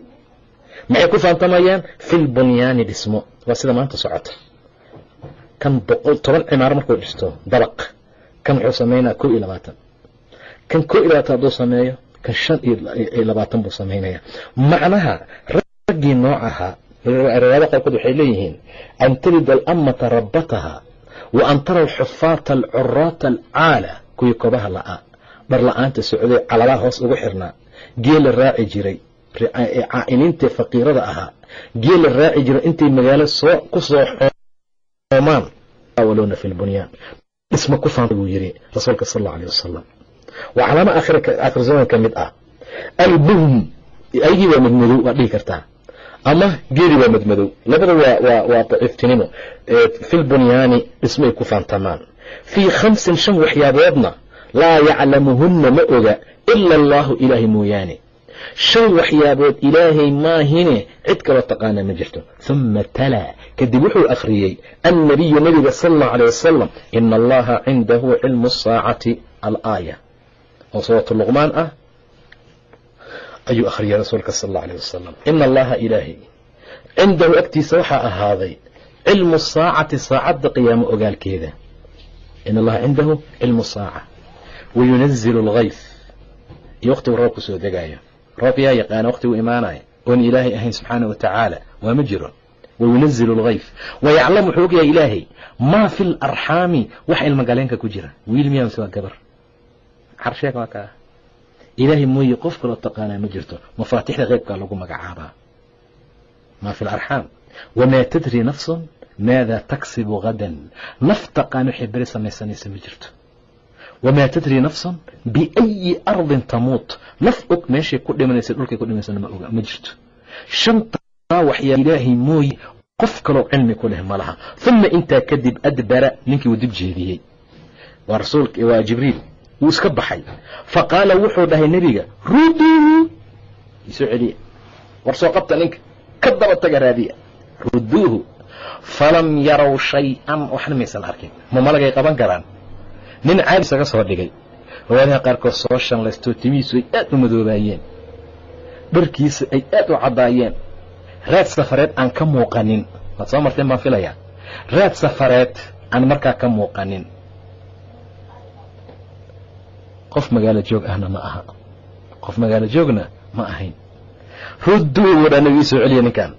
maxay ku faantamayaan? Fil bunyaani dhismo. Waa sida maanta socota. Kan boqol toban cimaaro markuu dhisto dabaq. Kan wuxuu sameynaya kow iyo labaatan. Kan kow iyo labaatan hadduu sameeyo kan shan iyo labaatan buu samaynaya macnaha raggii nooc ahaa riwaayada qaarkood waxay leeyihiin an talida alammata rabbataha wa an tara alxufaata alcuraata alcaala. Kuwii kobaha la'aa dhar la'aanta socday calabaha hoos ugu xirnaa geela raaci jiray caa'iliintae faqiirada ahaa geela raaci jiray intay magaalo soo ku xoomaan. Walowna fi lbunyaan dhisma ku faanta buu yidhi rasuulka sal allau aleh wasalam waa calaamo aakhir zaman ka mid ah albuhm ayagii waa madmadow waad dhihi kartaa ama geeli waa madmadow. Labada waa daciiftinimo. Fi lbunyaani dhismay ku faantamaan fii khamsin shan waxyaaboodna laa yaclamuhunna ma oga ila allaahu ilaahay mooyaane. Shan waxyaabood ilaahay maahine cid kaloo taqaana ma jirto. Huma talaa kadib wuxuu akhriyey annabiyu nabiga sala allahu aleyh wasalam ina allaha cindahu cilmu saacati alaaya. Oo suuratu luqmaan ah ayuu akhriyay rasuulka sal allau aleyh wasalam ina allaha ilaahay cindahu agtiisa waxaa ahaaday cilmu saacati saacadda qiyaamo ogaalkeeda. Ina allaha cindahu cilmu saaca wayunazilu algayf iyo wakhtigu roobku soo degaayo. Roob yaa yaqaana wakhtigu imaanaya oon ilaahay ahayn subxaana wa waa ma jiro. Wayunazilu algayf wayaclamu wuxuu ogyahay ilaahay maa fi larxaami wax ilmagaleenka ku jira. Wiil miyaa waa gabar. Carsheeg waa kaa ilaahay mooye qof kaloo taqaanaa ma jirto mafaatixda qeybkaa lagu magacaabaa maa fi larxaam wamaa tadri nafsun maada taksibu hadan naf taqaan waxay beri samaysanaysa ma jirto wamaa tadri nafsun biayi ardin tamuut naf og meeshay ku dhimanaysa dhulkay ku dhimaysana ma oga ma jirto shantaa waxyaa ilaahay mooye qof kaloo cilmi ku leh ma laha uma intaa kadib adbara ninkii uu dib jeediyey waa rasuulka waa jibriil wuu iska baxay. Fa qaala wuxuu dhahay nebiga ruduuhu isoo celiya. War soo qabta ninka. Ka daba taga raadiya. Ruduuhu falam yarow shay-an. Waxna maysan arkin. Ma malagay qaban karaan. Nin caadi isaga soo dhigay. Riwaayadaha qaarkood soo shanlaystoo timihiisu ay aad u madoobaayeen. Dharkiisa ay aad u caddaayeen. Raad safareed aan ka muuqanin. Waad soo marteen baan filayaa. Raad safareed aan markaa ka muuqanin qof magaalo joog ahna ma aha. Qof magaalo joogna ma ahayn. Rudduu wadhaa nabi soo celiya ninkan.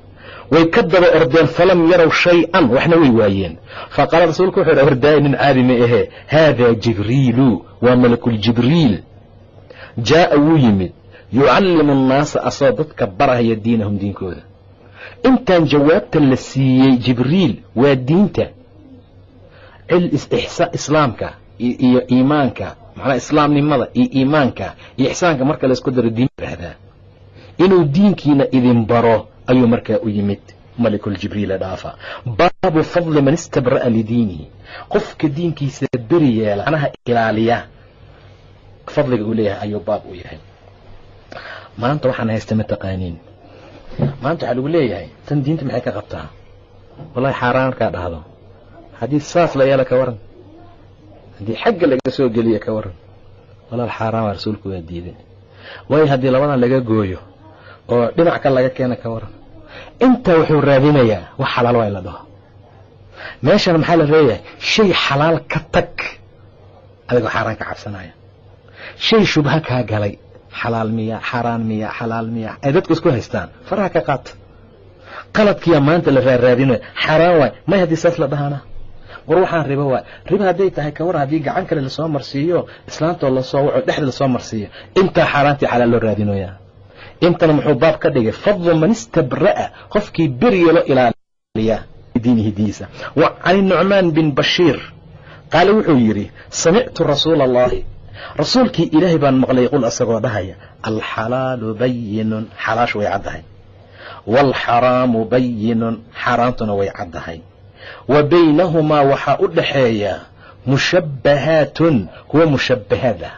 Way ka daba ordeen falam yarow shay-an waxna way waayeen. Faqaala rasuulku wuxuu dha hordaaya nin caadi ma ahee haadaa jibriilu waa malakuljibriil jaa'a wuu yimid. Yucallimu annaasa asagoo dadka barahaya diinahum diinkooda. Intaan jawaabta la siiyey jibriil waa diinta. Islaamka iyo iimaanka macnaa islaamnimada iyo iimaanka iyo ixsaanka marka laysku daro diin yihahdaa inuu diinkiina idin baro ayuu markaa u yimid malikuljibriila dhaafa. Baabu fadli man istabra'a lidiinihi qofka diinkiisa beri yeela macnaha ilaaliya fadliga uu leeyahay ayuu baab u yahay. Maanta waxaan haysta mataqaaniin maanta waxaa lagu leeyahay tan diinta maxay ka qabtaa? Wallahi xaaraan dhahdo. Haddii saas la yeela ka waran haddii xagga laga soo geliya ka waran walaal xaaraan waa rasuulku waa diiday waayo haddii labadan laga gooyo oo dhinac ka laga keena ka waran intaa wuxuu raadinayaa wax xalaal waa la dhaho. Meeshana maxaa la leeyahay shay xalaal ka tag adigoo xaaraan ka cabsanaya. Shay shubha kaa galay xalaal miya xaaraan miya xalaal miya ay dadku isku haystaan. Faraha ka qaata. Qaladkiyaa maanta la raaraadinayo xaaraan waay. May haddii saas la dhahana war waxaan ribo waay ribo hadday tahay kawar haddii gacan kale la soo marsiiyo islaantoo la soo waco dhexda la soo marsiiyo. Intaa xaaraantii xalaal loo raadinoyaa intana muxuu baab ka dhigay fadlu man istabra'a qofkii beryeelo ilaaliya. Diinihi wa can nucmaan bin bashiir qaale wuxuu yidhi samictu rasuula allahi rasuulkii ilaahay baan maqlay qul asagoo dhahaya alxalaalu bayinun xalaashu way caddahay. Waalxaraamu bayinun xaaraantuna way caddahay wa baynahumaa waxaa u dhaxeeya mushabbahaatun kuwa mushabbahaad ah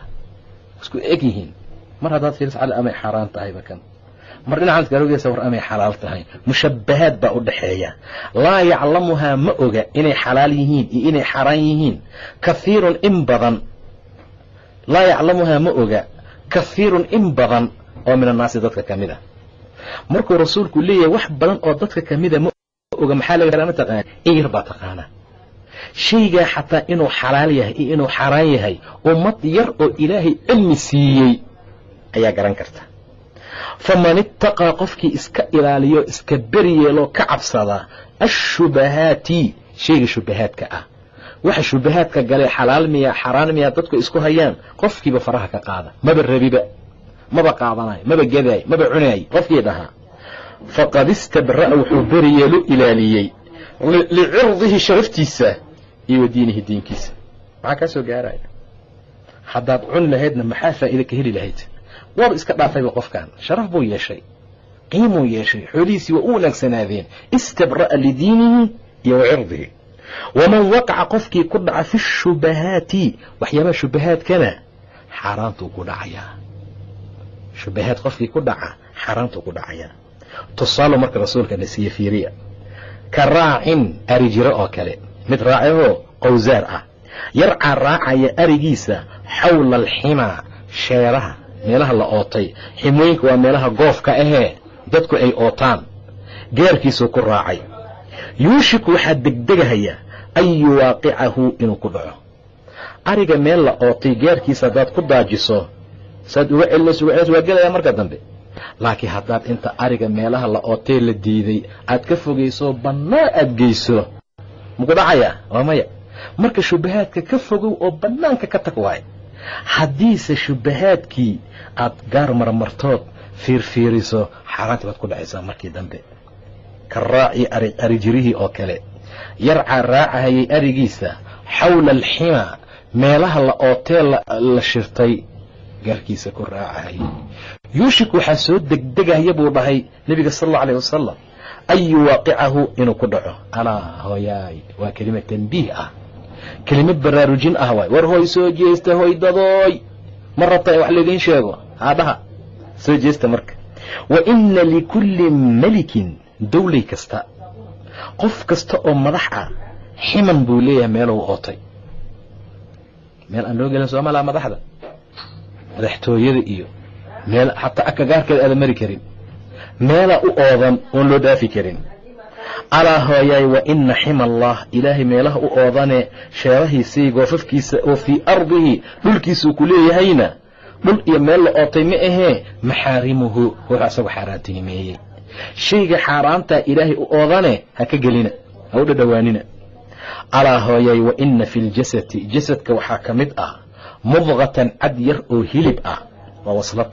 isku eg yihiin. Mar haddaad fiiris cali amay xaaraan tahayba kan? Mar dhinacaad gaarogeysa war amay xalaal tahay. Mushabbahaad baa u dhaxeeya. Laa yaclamuhaa ma oga inay xalaal yihiin iyo inay xaaraan yihiin. Kahiirun in badan. Laa yaclamuhaa ma oga. Kahiirun in badan. Oo min annaasi dadka ka mid a markuu rasuulku leeyahay wax badan oo dadka ka mida ma oga maxaa laga ma taqaana in yar baa taqaana shaygaa xataa inuu xalaal yahay iyo inuu xaaraan yahay ummad yar oo ilaahay cilmi siiyey ayaa garan karta. Faman ittaqaa qofkii iska ilaaliyo iska beryeeloo ka cabsada ashubahaati shayga shubahaadka ah. Waxa shubahaadka galee xalaal miya xaraan miya dadku isku hayaan qofkiiba faraha ka qaada. Maba rabiba maba qaadanayo maba gadaayo maba cunaay qofkii dhahaa faqad istabra'a wuxuu beriyeelu ilaaliyey licirdihi sharaftiisa iyo wa diinihi diinkiisa. Maxaa kaa soo gaaraya haddaad cuni lahaydna maxaa faa'iida ka heli lahayd? Waaba iska dhaafayba qofkan. Sharaf buu yeeshay qiimuu yeeshay xoolihiisii waa u wanaagsanaadeen. Istabra'a lidiinihi iyo wa cirdihi. Waman waqaca qofkii ku dhaca fi shubahaati waxyaabaha shubahaadkana xaaraantuu ku dhacayaa. Shubahaad qofkii ku dhaca xaaraantuu ku dhacayaa tusaalo marka rasuulka la fiiriya. Ka raacin ari jiro oo kale. Mid raacahoo qowsaar ah. Yarcaa raacaya arigiisa xawla alximaa sheeraha meelaha la ootay. Ximooyinka waa meelaha goofka ahee dadku ay ootaan. Gaarkiisuu ku raacay. Yuushiku waxaa degdegahaya an yuwaaqicahu inuu ku dhaco. Ariga meel la ootay gaarkiisa haddaad ku daajiso saad uga celinayso uga celinayso waa gelayaa marka dambe laakiin haddaad inta ariga meelaha la ootee la diiday aad ka fogayso bannaan aad geyso. Maku dhacayaa waa maya. Marka shubahaadka ka fogow oo bannaanka ka tag waayo haddiise shubahaadkii aad gaar marmartood fiirfiiriso xaaraantii baad ku dhacaysaa markii dambe. Ka raaci arijirihii oo kale. Yarcaa raacahayay arigiisa xawla alximaa meelaha la ootee la shirtay gaarkiisa ku raacahayay yuushik waxaa soo degdegaya buu dhahay nebiga sal allau alayh wasalam an yuwaaqicahu inuu ku dhaco? Alaa hooyaay waa kelima tanbiih ah. Kelimad baraarujin ah waay. War hooy soo jeesta hoy dadooy. Ma rabta in wax laydiin sheego? Haadhaha soo jeesta marka. Wa inna likulli melikin dowlay kasta. Qof kasta oo madax ah ximan buu leeyahay meelow ootay. Meel aan loo gelin soomaliya madaxda madaxtooyada iyo meel xataa akagaarkeeda aada mari karin meelaa u oodan oon loo dhaafi karin. Alaa hooyaay wa ina xima allah ilaahay meelaha u oodane sheerahiisii goofafkiisa oo fii ardihi dhulkiisuu ku leeyahayna. Dhul iyo meel la ootay ma ahee maxaarimuhu wuxuu asagoo xaaraantinimeeyey shayga xaaraantaa ilaahay u oodane ha ka gelina ha u dhadhowaanina alaa hooyay wa ina fi ljasadi jasadka waxaa ka mid ah mudqatan cad yar oo hilib ah. Waa waslad.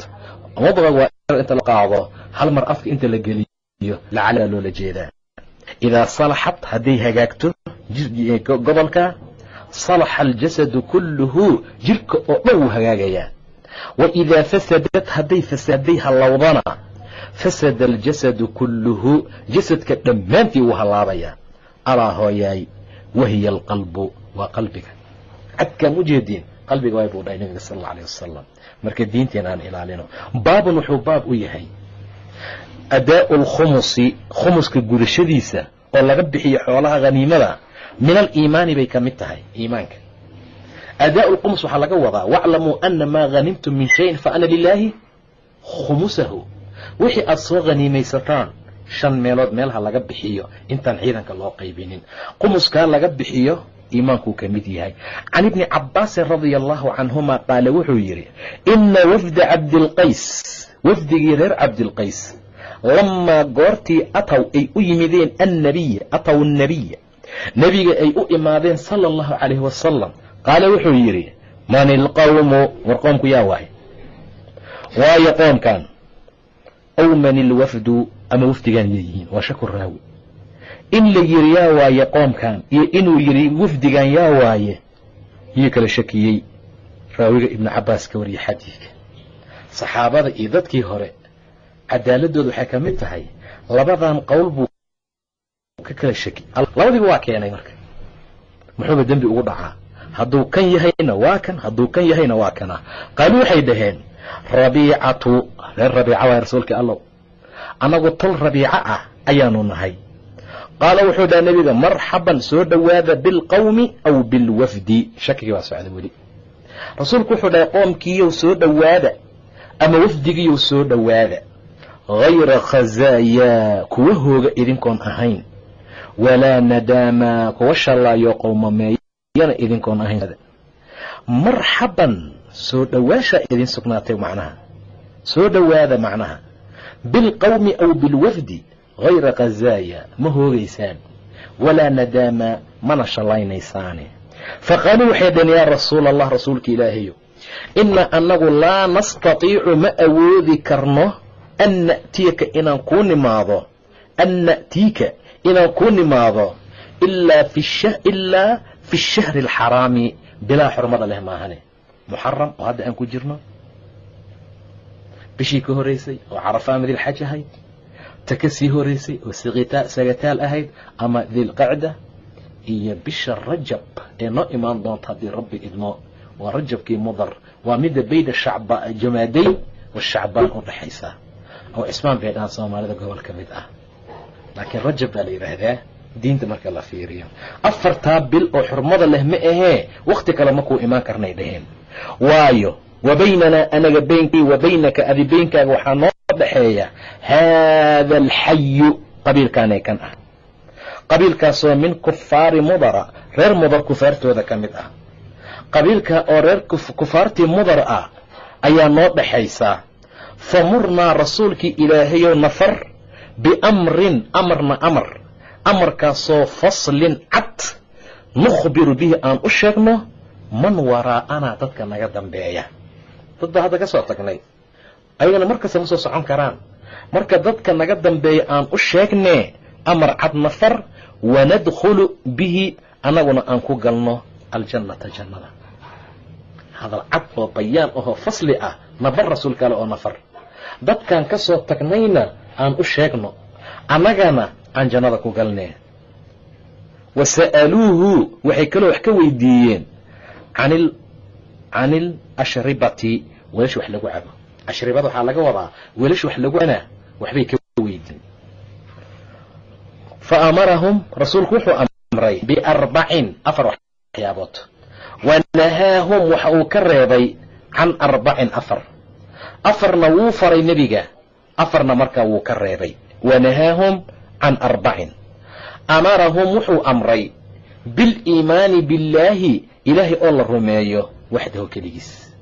Mudqa waa inta la qaado hal mar afka inta la geliyo lacala loola jeedaa. Idaa salaxat hadday hagaagto gobolka salaxa aljasadu kulluhu jirka oo dhan wuu hagaagayaa wa idaa fasadat hadday fasaday hallowdana fasada aljasadu kulluhu jasadka dhammaantii wuu hallaabayaa alaa hooyaay wahiya alqalbu waa qalbiga. Cadkaan u qalbiga waay buu dhahay nabiga sal alla wasalam marka diinteen aan ilaalino. Baabun wuxuu baab u yahay. Adaa'u alkhumusi khumuska gudashadiisa oo laga bixiyo xoolaha haniimada min aliimaani bay ka mid tahay iimaanka. Adaa'u lkhumus waxaa laga wadaa waclamuu ana maa hanimtum min shayin fa ana lilaahi khumusahu. Wixii aada soo haniimaysataan shan meelood meelaha laga bixiyo intaan ciidanka loo qaybinin. Qumuskaa laga bixiyo iimaankuu ka mid yahay. Can ibni cabaasin radia allahu canhuma qaala wuxuu yidhi ina wafda cabdilqays wafdigii reer cabdilqays lamaa goortii ataw ay u yimideen annabiya ataw annabiya nebiga ay u imaadeen sala allahu calayhi wasalam qaala wuxuu yidhi man ilqowmu war qoomku yaa waay. Waayo qoomkan aw man ilwafdu ama wafdigaan yeeyihiin waa shaku raawi in la yiri yaa waaye qoomkan iyo inuu yidhi wafdigan yaa waaye. Yuu kala shakiyey raawiga ibnu cabaas ka wariye xadiidka. Saxaabada iyo dadkii hore cadaaladooda waxay ka mid tahay labadan qowl buu ka kala shaki labadiiba waa keenay marka. Muxuuba dembi ugu dhacaa. Hadduu kan yahayna waa kan hadduu kan yahayna waa kana. Qaalu waxay dhaheen rabiicatu reer rabiica waay rasuulka allow annagu tol rabiico ah ayaanu nahay qaala wuxuu dhaha nebiga marxaban soo dhowaada bilqowmi aw bilwafdi shakigii baa socda weli rasuulku wuxuu dhahay qoomkiiyow soo dhowaada ama wafdigiiyow soo dhowaada hayra khazaayaa kuwa hooga idinkoon ahayn. Walaa nadaamaa kuwa shallaayo qowmameeyana idinkoon ahayn. Marxaban soo dhowaashaa idin sugnaatay macnaha. Soo dhowaada macnaha. Bilqowmi aw bilwafdi hayra khazaaya ma hoogaysaan walaa nadaama mana shallaynaysaan faqaaluu waxay dhaheen yaa rasuula allah rasuulka ilaahayo inaa annagu laa nastatiicu ma awoodi karno an na'tiyaka inaan kuu nimaado an na'tiika inaan kuu nimaado ilaa ilaa fi shahri alxaraami bilaa xurmada leh maahane muxaram oo hadda aan ku jirno bishii ka horeysay oo carafaa midilxaj ahayd ta ka sii horeysay oo sagataal ahayd ama dilqacda iyo bisha rajab ee noo imaan doonta haddii rabbi idmo waa rajabkii mudar waa midda bayda jamaadayn wa shacbaan u dhaxaysa oo cismaan bay dhahaan soomaalida gobol ka mid ah laakiin rajab baa la yidhaahdaa diinta marka la fiiriyo afartaa bil oo xurmada leh ma ahee wakti kale makuu imaan karnay dhaheen waayo wa baynanaa anaga beynkii wa baynaka adi beynkaaga waxaa noo dhexeeya haada alxayu qabiilkaanee kan ah. Qabiilkaasoo min kufaari mudara reer mudar kufaartooda ka mid ah. Qabiilka oo reer kufaartii mudar ah ayaa noo dhexaysaa fa murnaa rasuulkii ilaahayow nafar biamrin amarna amar. Amarkaasoo faslin cad nukhbiru bihi aan u sheegno man waraa'anaa dadka naga dambeeya. Dad baa hadda ka soo tagnay ayagana markasta ma soo socon karaan. Marka dadka naga dambeeya aan u sheegnee amar cad nafar wanadkhulu bihi annaguna aan ku galno aljannata jannada. Hadal cad oo bayaan ahoo fasli ah nabar rasuul kale oo nafar. Dadkan ka soo tagnayna aan u sheegno annagana aan jannada ku galnee wa sa'aluuhu waxay kaloo wax ka weydiiyeen can il ashribati weelasha wax lagu cabo ashribada waxaa laga wadaa weelasha wax lagu canaa waxbay ka weydiin. Fa amarahum rasuulku wuxuu amray biarbacin afar waxyaabood. Wa nahaahum waxa uu ka reebay can arbacin afar. Afarna wuu faray nebiga afarna markaa wuu ka reebay. Wa nahaahum can arbacin. Amarahum wuxuu amray biliimaani billaahi ilaahay oo la rumeeyo waxdahu keligiis.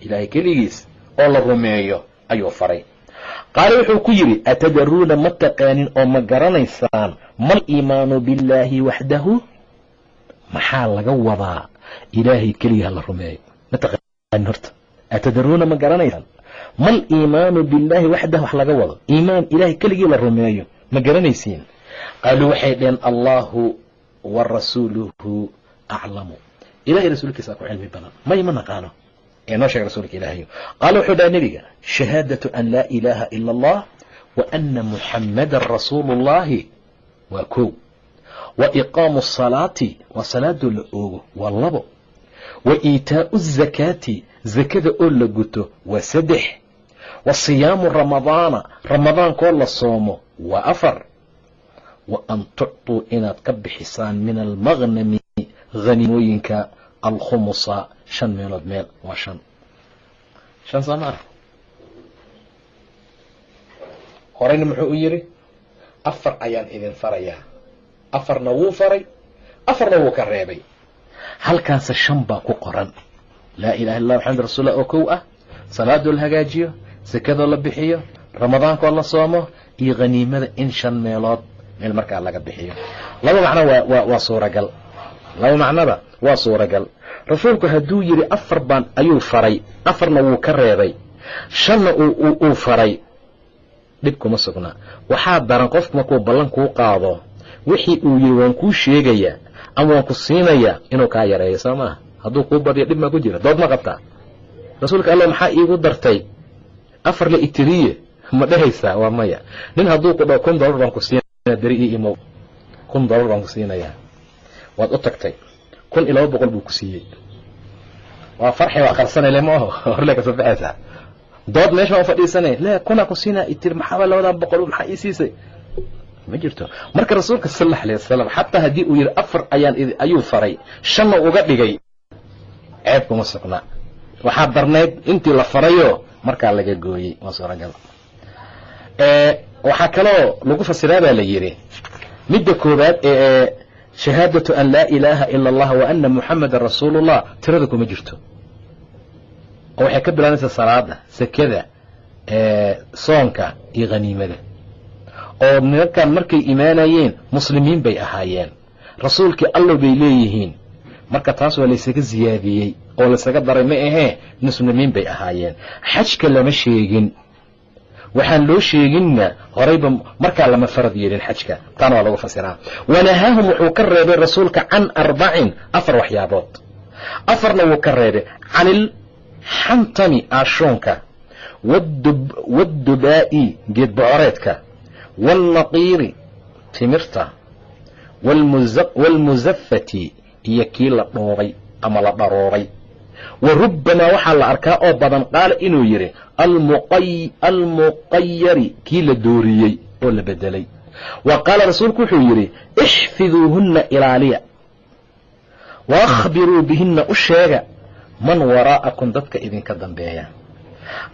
Ilaahay keligiis oo la rumeeyo ayuu faray. Qaale wuxuu ku yidhi atadaruuna ma taqaanin oo ma garanaysaan mal iimaanu billaahi waxdahu? Maxaa laga wadaa? Ilaahay keliga ha la rumeeyo ma taqaanin horta. Atadaruuna ma garanaysaan mal iimaanu billaahi waxdahu? Wax laga wado. Iimaan ilaahay keligii la rumeeyo ma garanaysiin qaaluu waxay dhaheen allaahu wa rasuuluhu aclamu. Ilahay rasuulkiisaa ku cilmi badan. May ma naqaano ee noo sheega rasuulka ilaahayo qaala wuxuu dhaha nebiga shahaadatu an laa ilaaha ila allah wa ana muxammadan rasuulu ullahi waa kow. Wa iqaamu asalaati waa salaadoo la oogo waa labo. Wa iitaau zakaati zakada oo la guto waa saddex. Wa siyaamu ramadaana ramadaankoo la soomo waa afar. Wa an tucطuu inaad ka bixisaan min almaghnami hanimooyinka alkhumusa shan meelood meel waa shan. Shan soo maa horeyna muxuu u yidhi afar ayaan idin farayaa. Afarna wuu faray afarna wuu ka reebay. Halkaase shan baa ku qoran. Laa ilaha illa maxamed rasuullah oo kow ah salaadoo la hagaajiyo sakadoo la bixiyo ramadaankoo la soomo iyo khaniimada in shan meelood meel markaa laga bixiyo. Laba macno waa waa suuragal. Laba macnoba waa suuragal rasuulku hadduu yidhi afar baan ayuu faray afarna wuu ka reebay shanna uu faray. Dhib kuma sugna. Waxaa daran qofku markuu ballan kuu qaado wixii uu yidhi waan kuu sheegayaa ama waan ku siinayaa inuu kaa yareeyo soo maaha hadduu kuu badiyo dhib maa ku jira dood ma qabtaa? Rasuulka alla maxaa iigu dartay? Afar la itiriye? Ma dhehaysaa waa maya. Nin hadduu ku dhaho kun dollar baan ku siinaya beri io imow. Kun dollar baan ku siinayaa. Waad u tagtay kun iyo laba boqol buu ku siiyey. Waa farxi waa qarsanale ma aho horle ka soo baxaysaa dood meesha waan fadhiisanay. Le kunaa ku siinaa itir maxaaba labadaa boqol maxaa ii siisay? Ma jirto. Marka rasuulka sal alla alay wasalam xataa haddii uu yidhi afar ayaan ayuu faray. Shanna uga dhigay. Ceeb kuma sugna waxaa darnayd intii la farayo markaa laga gooyey. Waa suuragal. Waxaa kaloo lagu fasiraa baa la yidhi midda koowaad ee shahaadatu an laa ilaaha ila allah wa ana muxamadan rasuulullah tirada kuma jirto. Oo waxay ka bilaabaysaa salaada sekada soonka iyo khaniimada oo nimankan markay imaanayeen muslimiin bay ahaayeen. Rasuulkii allow bay leeyihiin. Marka taas waa laysaga ziyaadiyey oo laysaga daray ma ahee muslimiin bay ahaayeen. Xajka lama sheegin waxaan loo sheeginna horayba markaa lama farad yeelin xajka. Taana waa lagu fasiraa. Wanahaahum wuxuu ka reebay rasuulka can arbacin afar waxyaabood. Afarna wuu ka reebay. Can ilxantami aashuunka waddubaa'i geed bocoreedka waalnaqiiri timirta waalmusafati iyo kii la dhoobay ama la dharoobay wa rubbamaa waxaa la arkaa oo badan qaala inuu yidhi almuqayari kii la dooriyey oo la bedelay. Wa qaala rasuulku wuxuu yidhi ixfiduuhunna ilaaliya wa akhbiruu bihinna u sheega man waraa'akum dadka idinka dambeeya.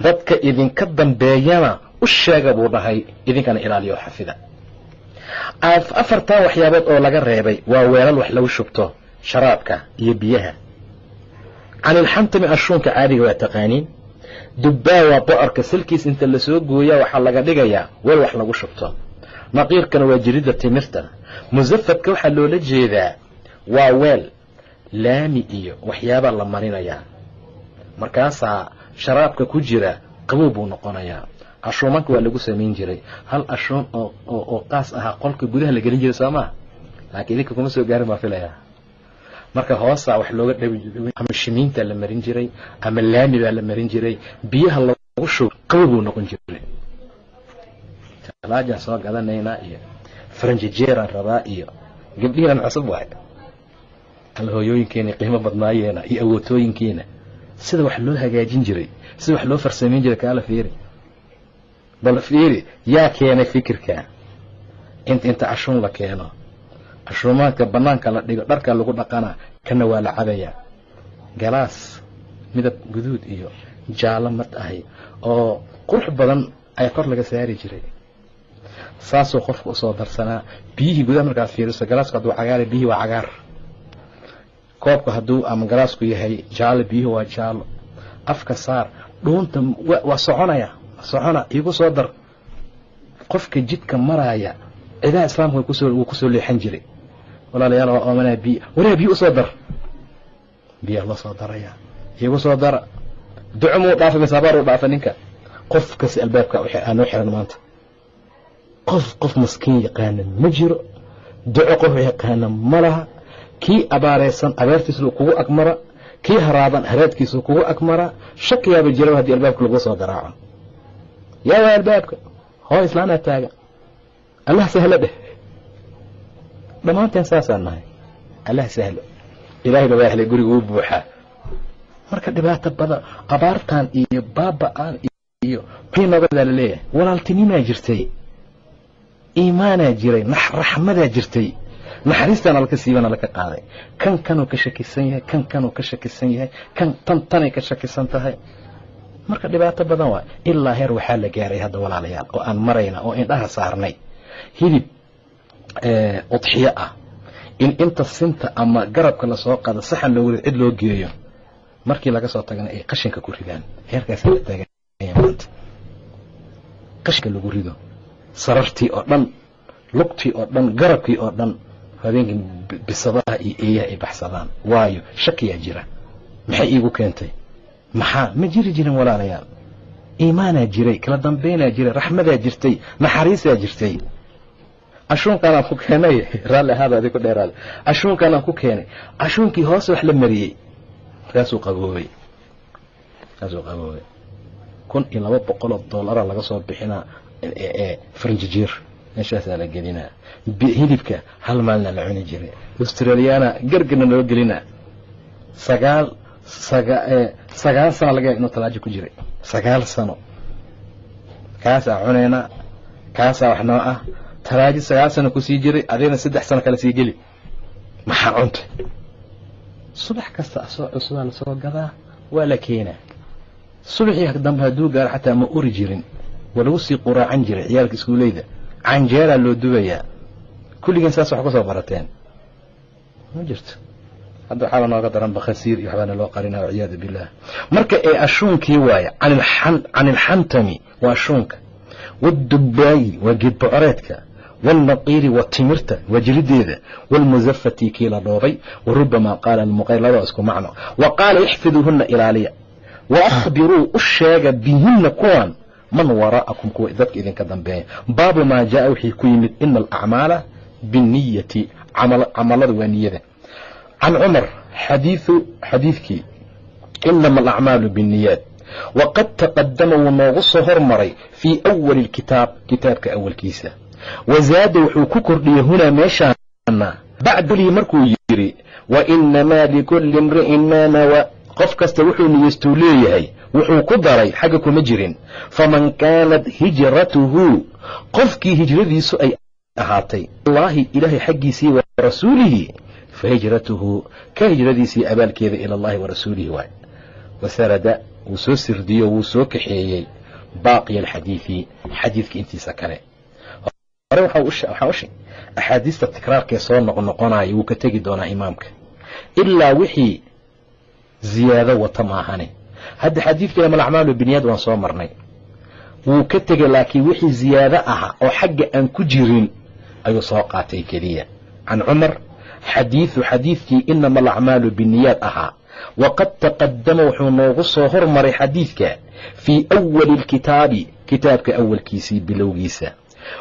Dadka idinka dambeeyana u sheega buu dhahay idinkana ilaaliya oo xafida. Afartaa waxyaabood oo laga reebay waa weelal wax lagu shubto sharaabka iyo biyaha can ilxantami ashuunka caadiga waa taqaaniin dubbaa waa bocorka salkiis inta la soo gooyaa waxaa laga dhigayaa weel wax lagu shubto naqiirkana waa jiridda timirta musafadka waxaa loola jeedaa waa weel laami iyo waxyaabaa la marinayaa markaasaa sharaabka ku jira qabow buu noqonayaa ashuumanka waa lagu samayn jiray hal ashuun oo qaas ahaa qolka gudaha la gelin jiray soo maa laakiin idinka kuma soo gaarin baa filaya marka hoosaa wax looga dhawi ama shimiinta la marin jiray ama laami baa la marin jiray. Biyaha lagu shub qabow buu noqon jiray. Talaajaan soo gadanaynaa iyo faranjijeeraan rabaa iyo gabdhihiinan cusub waay al hooyooyinkeena qiimo badnaayeena iyo awootooyinkeena. Sida wax loo hagaajin jiray sida wax loo farsamayn jiray kaala fiiri. Bal fiiri yaa keenay fikirka. Inta inta cashuun la keeno cashuumaadka banaanka la dhigo dharka lagu dhaqana kana waa la cabayaa. Galaas midab guduud iyo jaallo mad ahay oo qurux badan ayaa kor laga saari jiray. Saasuu qofka u soo darsanaa. Biyihii gudaha markaad fiiriso galaasku hadduu cagaara biyihii waa cagaar. Koobka hadduu ama galaasku yahay jaallo biyuhu waa jaallo. Afka saar dhuunta waa soconaya socona igu soo dar. Qofka jidka maraaya cidaha islaamka wuu ku soo leexan jiray walaalayaal waa oomanaa biyo walaha biyo u soo dar. Biyaa loo soo daraya. Igu soo dara duco muu dhaafay masaabaar u dhaafa ninka. Qof kasi albaabka aanoo xiran maanta. Qof qof maskiin yaqaana ma jiro. Duco qof yaqaana ma laha. Kii abaareysan abeertiisu kugu agmara. Kii haraadan haraadkiisu kugu agmara. Shakiyaaba jira haddii albaabka lagu soo garaaco yaa albaabka. Hoo islaanaa taaga. Allah sahlo dheh dhammaanteen saasaan nahay. Allah sahlo. Ilaahay baa helay guriga u buuxaa. Marka dhibaato badan abaartan iyo baaba-aan iyo maxay nogadaa la leeyahay walaaltinimaa jirtay. Iimaanaa jiray. Raxmadaa jirtay. Naxariistaana laka siibana laka qaaday. Kan kanuu ka shakisan yahay kan kanuu ka shakisan yahay kan tan tanay ka shakisan tahay. Marka dhibaato badan waay ilaa heer waxaa la gaaray hadda walaalayaal oo aan marayna oo indhaha saarnay. Hilib udxiyo ah. In inta sinta ama garabka la soo qado saxan loo wari cid loo geeyo markii laga soo tagana ay qashinka ku ridaan. Heerkaasa la taagamaanta qashinka lagu rido sarartii oo dhan lugtii oo dhan garabkii oo dhan habeenkii bisadaha iyo eeyaha ay baxsadaan. Waayo shakiyaa jira. Maxay iigu keentay? Maxaa? Ma jiri jirin walaalayaal. Iimaanaa jiray kala dambaynaa jiray raxmadaa jirtay naxariisaa jirtay cashuunkanaan ku keenay raalli ahaada adi ku dheeraada cashuunkanaan ku keenay. Cashuunkii hoose wax la mariyey. Markaasuu qaboobay. Markaasuu qaboobay. Kun iyo laba boqoloo dollara laga soo bixinaa farinjijiir meeshaasaa la gelinaa hilibka hal maalna la cuni jiray. Australiyaana gargarna loo gelinaa sagaal sagaal sano laga inuu talaajo ku jiray. Sagaal sano. Kaasaa cunaynaa. Kaasaa wax noo ah talaajo sagaal sano ku sii jiray adigna saddex sano kale sii geli. Maxaa cuntay? Subax kasta asoo cusubaa la soo gadaa waa la keenaa. Subaxii dambe hadduu gaaro xataa ma uri jirin. Waa lagu sii quraacan jiray ciyaalka iskuuleyda canjeeraa loo dubayaa. Kulligeen saas wax ku soo barateen. Ma jirto. Hadda waxaaba nooga daran bakhasiir iyo waxbaana loo qarinaa walciyaadu billaah. Marka ee ashuunkii waaye can waa ashuunka. Waddubaayi waa geedbocoreedka waalnaqiiri waa timirta waa jilideeda waalmusafati kii la dhoobay wa rubamaa qaala almuqayr labada isku macno wa qaala ixfiduuhunna ilaaliya wa akhbiruu u sheega bihinna kuwan man waraa'akum kuwa dadka idinka dambeeya baabu maa jaaa wixii ku yimid ina alacmaala binniyati camalada waa niyada can cumar xadiidkii inama alacmaalu binniyaat waqad taqadama wuu noogu soo hormaray fii awali lkitaab kitaabka awalkiisa wazaada wuxuu ku kordhiyey hunaa meeshaana bacdulii markuu yidhi wa inamaa likulli imri'in maa nawa. Qof kasta wuxuu niyeystuu leeyahay wuxuu ku daray xagga kuma jirin. Faman kaanat hijratuhu qofkii hijradiisu ay ahaatay allaahi ilaahay xaggiisii wa rasuulihi fa hijratuhu ka hijradiisii abaalkeeda ila allahi wa rasuulihi waay. Wasarada wuu soo sirdiyo wuu soo kaxeeyey baaqiya alxadiidi xadiidka intiisa kale hore waxaa ushe axaadiista tikraarkee soo noqnoqonaya wuu ka tegi doonaa imaamka. Ilaa wixii ziyaado wata maahane hadda xadiidka amalacmaalu binyaad waan soo marnay. Wuu ka tegay laakiin wixii ziyaado aha oo xagga aan ku jirin ayuu soo qaatay keliya. Can cumar xadiidu xadiidkii inama alacmaalu biniyaad ahaa waqad taqadama wuxuu noogu soo hormaray xadiidka fii awali alkitaabi kitaabka awalkiisii bilowgiisa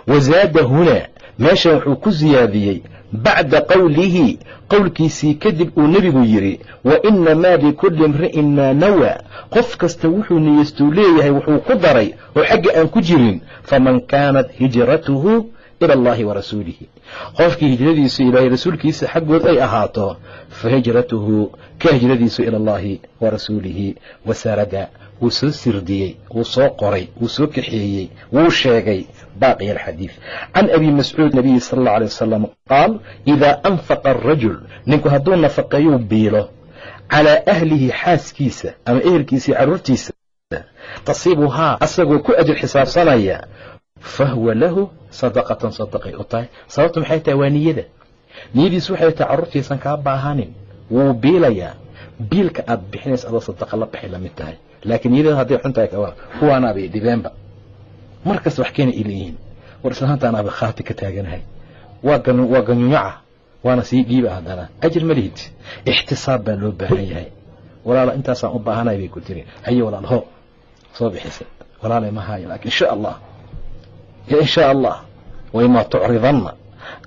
wazaada hunaa meeshan wuxuu ku siyaadiyey bacda qowlihi qowlkiisii kadib uu nebigu yidhi wa inamaa likulli imri'in maa nawaa qof kasta wuxuu niyeystuu leeyahay wuxuu ku daray oo xagga aan ku jirin faman kaanat hijratuhu ila allahi wa rasuulihi qofkii hijradiisu ilaahay rasuulkiisa xaggood ay ahaato fa hijratuhu ka hijradiisu ila allahi wa rasuulihi wasarada wuu soo sirdiyey wuu soo qoray wuu soo kaxeeyey wuu sheegay baaqiya alxadiid can abi mascuud nabiyi sala allau alay wasalam qaal idaa anfaqa arajul ninku hadduu nafaqeeyuu biilo calaa ahlihi xaaskiisa ama ehelkiisii carruurtiisa tasiibuhaa asagoo ku ajir xisaabsanaya fahuwa lahu sadaqatan sadaqay u tahay. Sababtu maxay tahay? Waa niyada. Niyadiisu waxay tahay carruurtiisan kaa baahanin wuu biilayaa. Biilka aad bixinaysa adoo sadaqa la baxay la mid tahay. Laakiin niyadada hadday xun tahay kawa kuwaanaabay dhibeenba mar kasta wax keena ileeyihiin war islaantaanaaba khaati ka taaganahay. Waa ganyunyaca waana sii dhiiba haddana. Ajir ma lihid. Ixtisaab baa loo baahan yahay. Walaala intaasaan u baahanay bay ku tiri haye walaal ho. Soo bixisa walaalay ma haayo laakiin insha allah. In shaa allah waimaa tucridanna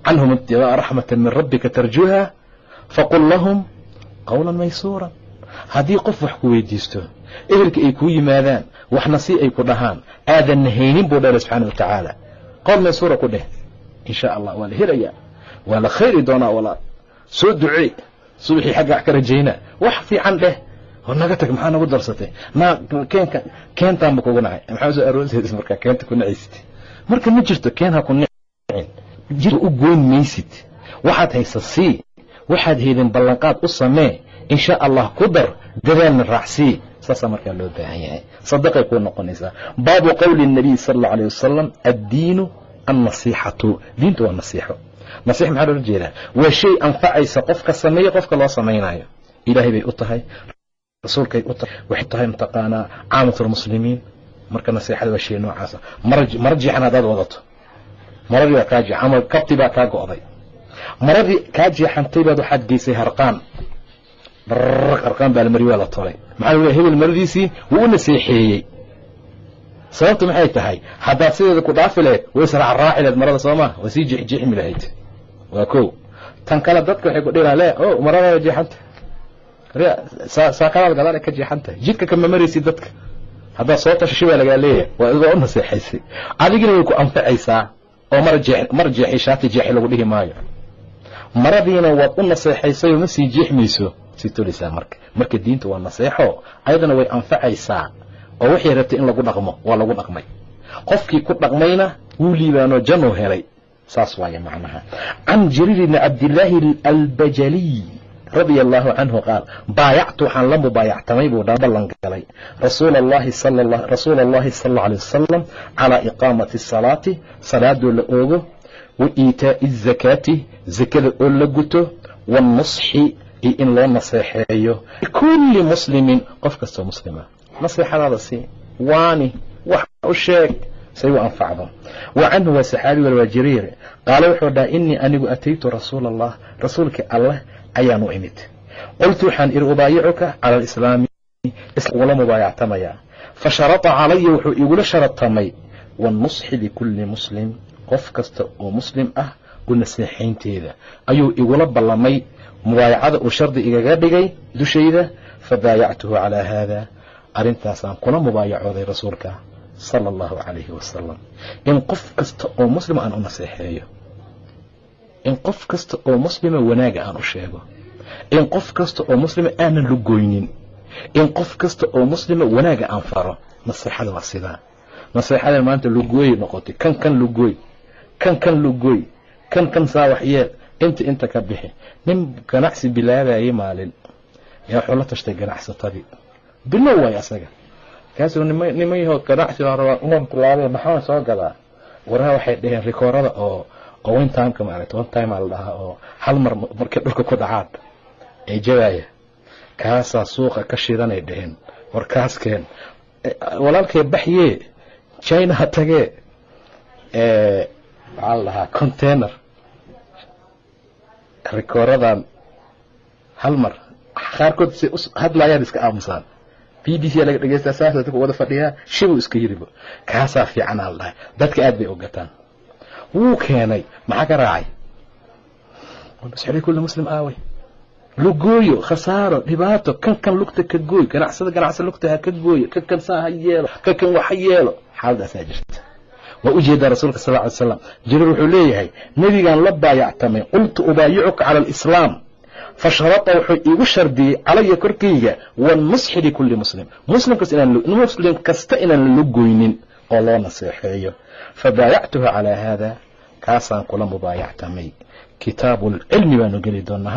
canhum ibtigaaa raxmata min rabbika tarjuuha faqul lahum qowlan maysuuran. Haddii qof wax ku weydiisto ehelka ay kuu yimaadaan waxna si ay ku dhahaan aadan nahaynin buu dhale subxaana wa tacaala qowl maysuura ku dheh in sha allah waa la helayaa waa la khayri doonaa walaa soo ducee subaxii xagga wax ka rajaynaa wax fiican dheh oo naga tag maxaa nagu darsatay? Naa keenka keentaanba kugu nacay maxaa soo markaa keenta ku nacaysid marka ma jirto keen ha ku nicin jir u goyn maysid. Waxaad haysa sii waxaad heydin ballanqaad u samee. In sha allah ku dar dadaalna raacsii saasaa markaa loo baahan yahay sadaqay kuu noqonaysaa baabu qowli الnabiy sala اllau alيه wasalam addiinu annasiixatu diintu waa nasiixo nasiix maxaa loola jeedaa waa shay anfacaysa qofka sameeye qofka loo samaynayo ilaahay bay u tahay rasuulkay u tahay waxay tahay mataqaanaa caamatu lmuslimiin marka nasiixada waa shay noocaasa mara jeexan haddaad wadato maradii baa kaa jeex ama kabti baa kaa go'day maradii kaa jeexantay baad waxaad geysay harqaan harqaan baa la mari waa la tolay maxaa l hebel maradiisii wuu u naseexeeyey sababtu maxay tahay? Haddaad sideeda ku dhaafi lahayd way israacraaci lahayd marada soo maa way sii jeexjeexmi lahayd. Waa ko tan kale dadka waxay ku dhilaan le o maradaada jeexanta saakadaad gadaal ka jeexantahay jidka kama maraysid dadka? Haddaad soo tashashi baa lagaa leeyahay. Waa idoo u naseexaysay adigina way ku anfacaysaa oo mar jeexi shaati jeexi lagu dhihi maayo. Maradiina waad u naseexaysay oo ma sii jeexmayso sii tolaysaa marka. Marka diinta waa naseexo ayadana way anfacaysaa oo waxay rabtay in lagu dhaqmo waa lagu dhaqmay. Qofkii ku dhaqmayna wuu liibaanoo januu helay. Saas waaye macnaha. Can jariir bni cabdillaahi albajaliy radia allaahu canhu qaal baayactu waxaan la mubaayactamay buu ballan galay. Rasuula allahi sala alay wasalam calaa iqaamati asalaati salaadoo la oogo wa iitaa'i azakaati zakada oo la guto waannusxi iyo in loo naseexeeyo. Likulli muslimin qof kastoo muslima. Naseexadaada si waani wax u sheeg say u anfacdo. Wa canhu waa saxaabi wal waa jariir qaala wuxuu dhaha inii anigu ataytu rasuula allah rasuulkii alleh ayaan u imid. Qultu waxaan ihi ubaayicuka cala alislaami ugula mubaayactamayaa fa calaya wuxuu igula sharatamay wanusxi likulli muslim qof kasta oo muslim ah u naseexaynteeda ayuu igula ballamay mubaayacada uu shardi igaga dhigay dushayda fabaayactuhu calaa haada arrintaasaan kula mubaayacooday rasuulka sala allahu calayhi wasalam in qof kasta oo muslima aan u naseexeeyo in qof kasta oo muslima wanaaga aan u sheego in qof kasta oo muslima aanan lugoynin in qof kasta oo muslima wanaaga aan faro naseexada waa sidaa naseexada maanta lugooyay noqotay kan kan lugooy kan kan lugooy kan kan saa waxyeel inta inta ka bixi. Nin ganacsi bilaabayay maalin. Yaa wuxuu tashtay ganacsatadii bilow waay asaga. Kaasuu niman yaho ganacsi rabaa inaan bilaabay maxaan soo gadaa waraha waxay dhaheen rikoorada oo one timeka maaragta one time aa la dhahaa oo hal mar markay dhulka ku dhacaan ee jabaaya kaasaa suuqa ka shidanay dhaheen. War kaaskeen walaalkay baxyee? China tagee maxaa la dhahaa container rikooradan hal mar. Qaarkood si hadlayaan iska aamusaan. B b c laga dhegeystaa saasa dadka wada fadhiyaa shibuu iska yiribo kaasaa fiicanaa la dhahay. Dadka aad bay ogataan wuu keenay. Maxaa ka raacay? Kulli muslim aaway. Lugooyo khasaaro dhibaato kan kan lugta ka gooy ganacsada ganacsa lugta ha ka gooyo kan kan saa ha yeelo kan kan wax ha yeelo. Xaaladaasaa jirta waa u jeedaa rasuulka sal ly slam jariir wuxuu leeyahay nebigaan la baayactamay qultu ubaayicuka cala alislaam fa sharata wuxuu iigu shardiyey calaya korkayga wanusxi likulli muslim. Muslim kasta inaan la goynin oo loo naseexeeyo. Fabaayactuhu calaa haada kaasaan kula mubaayactamay kitaabu lcilmi baanu geli doonaa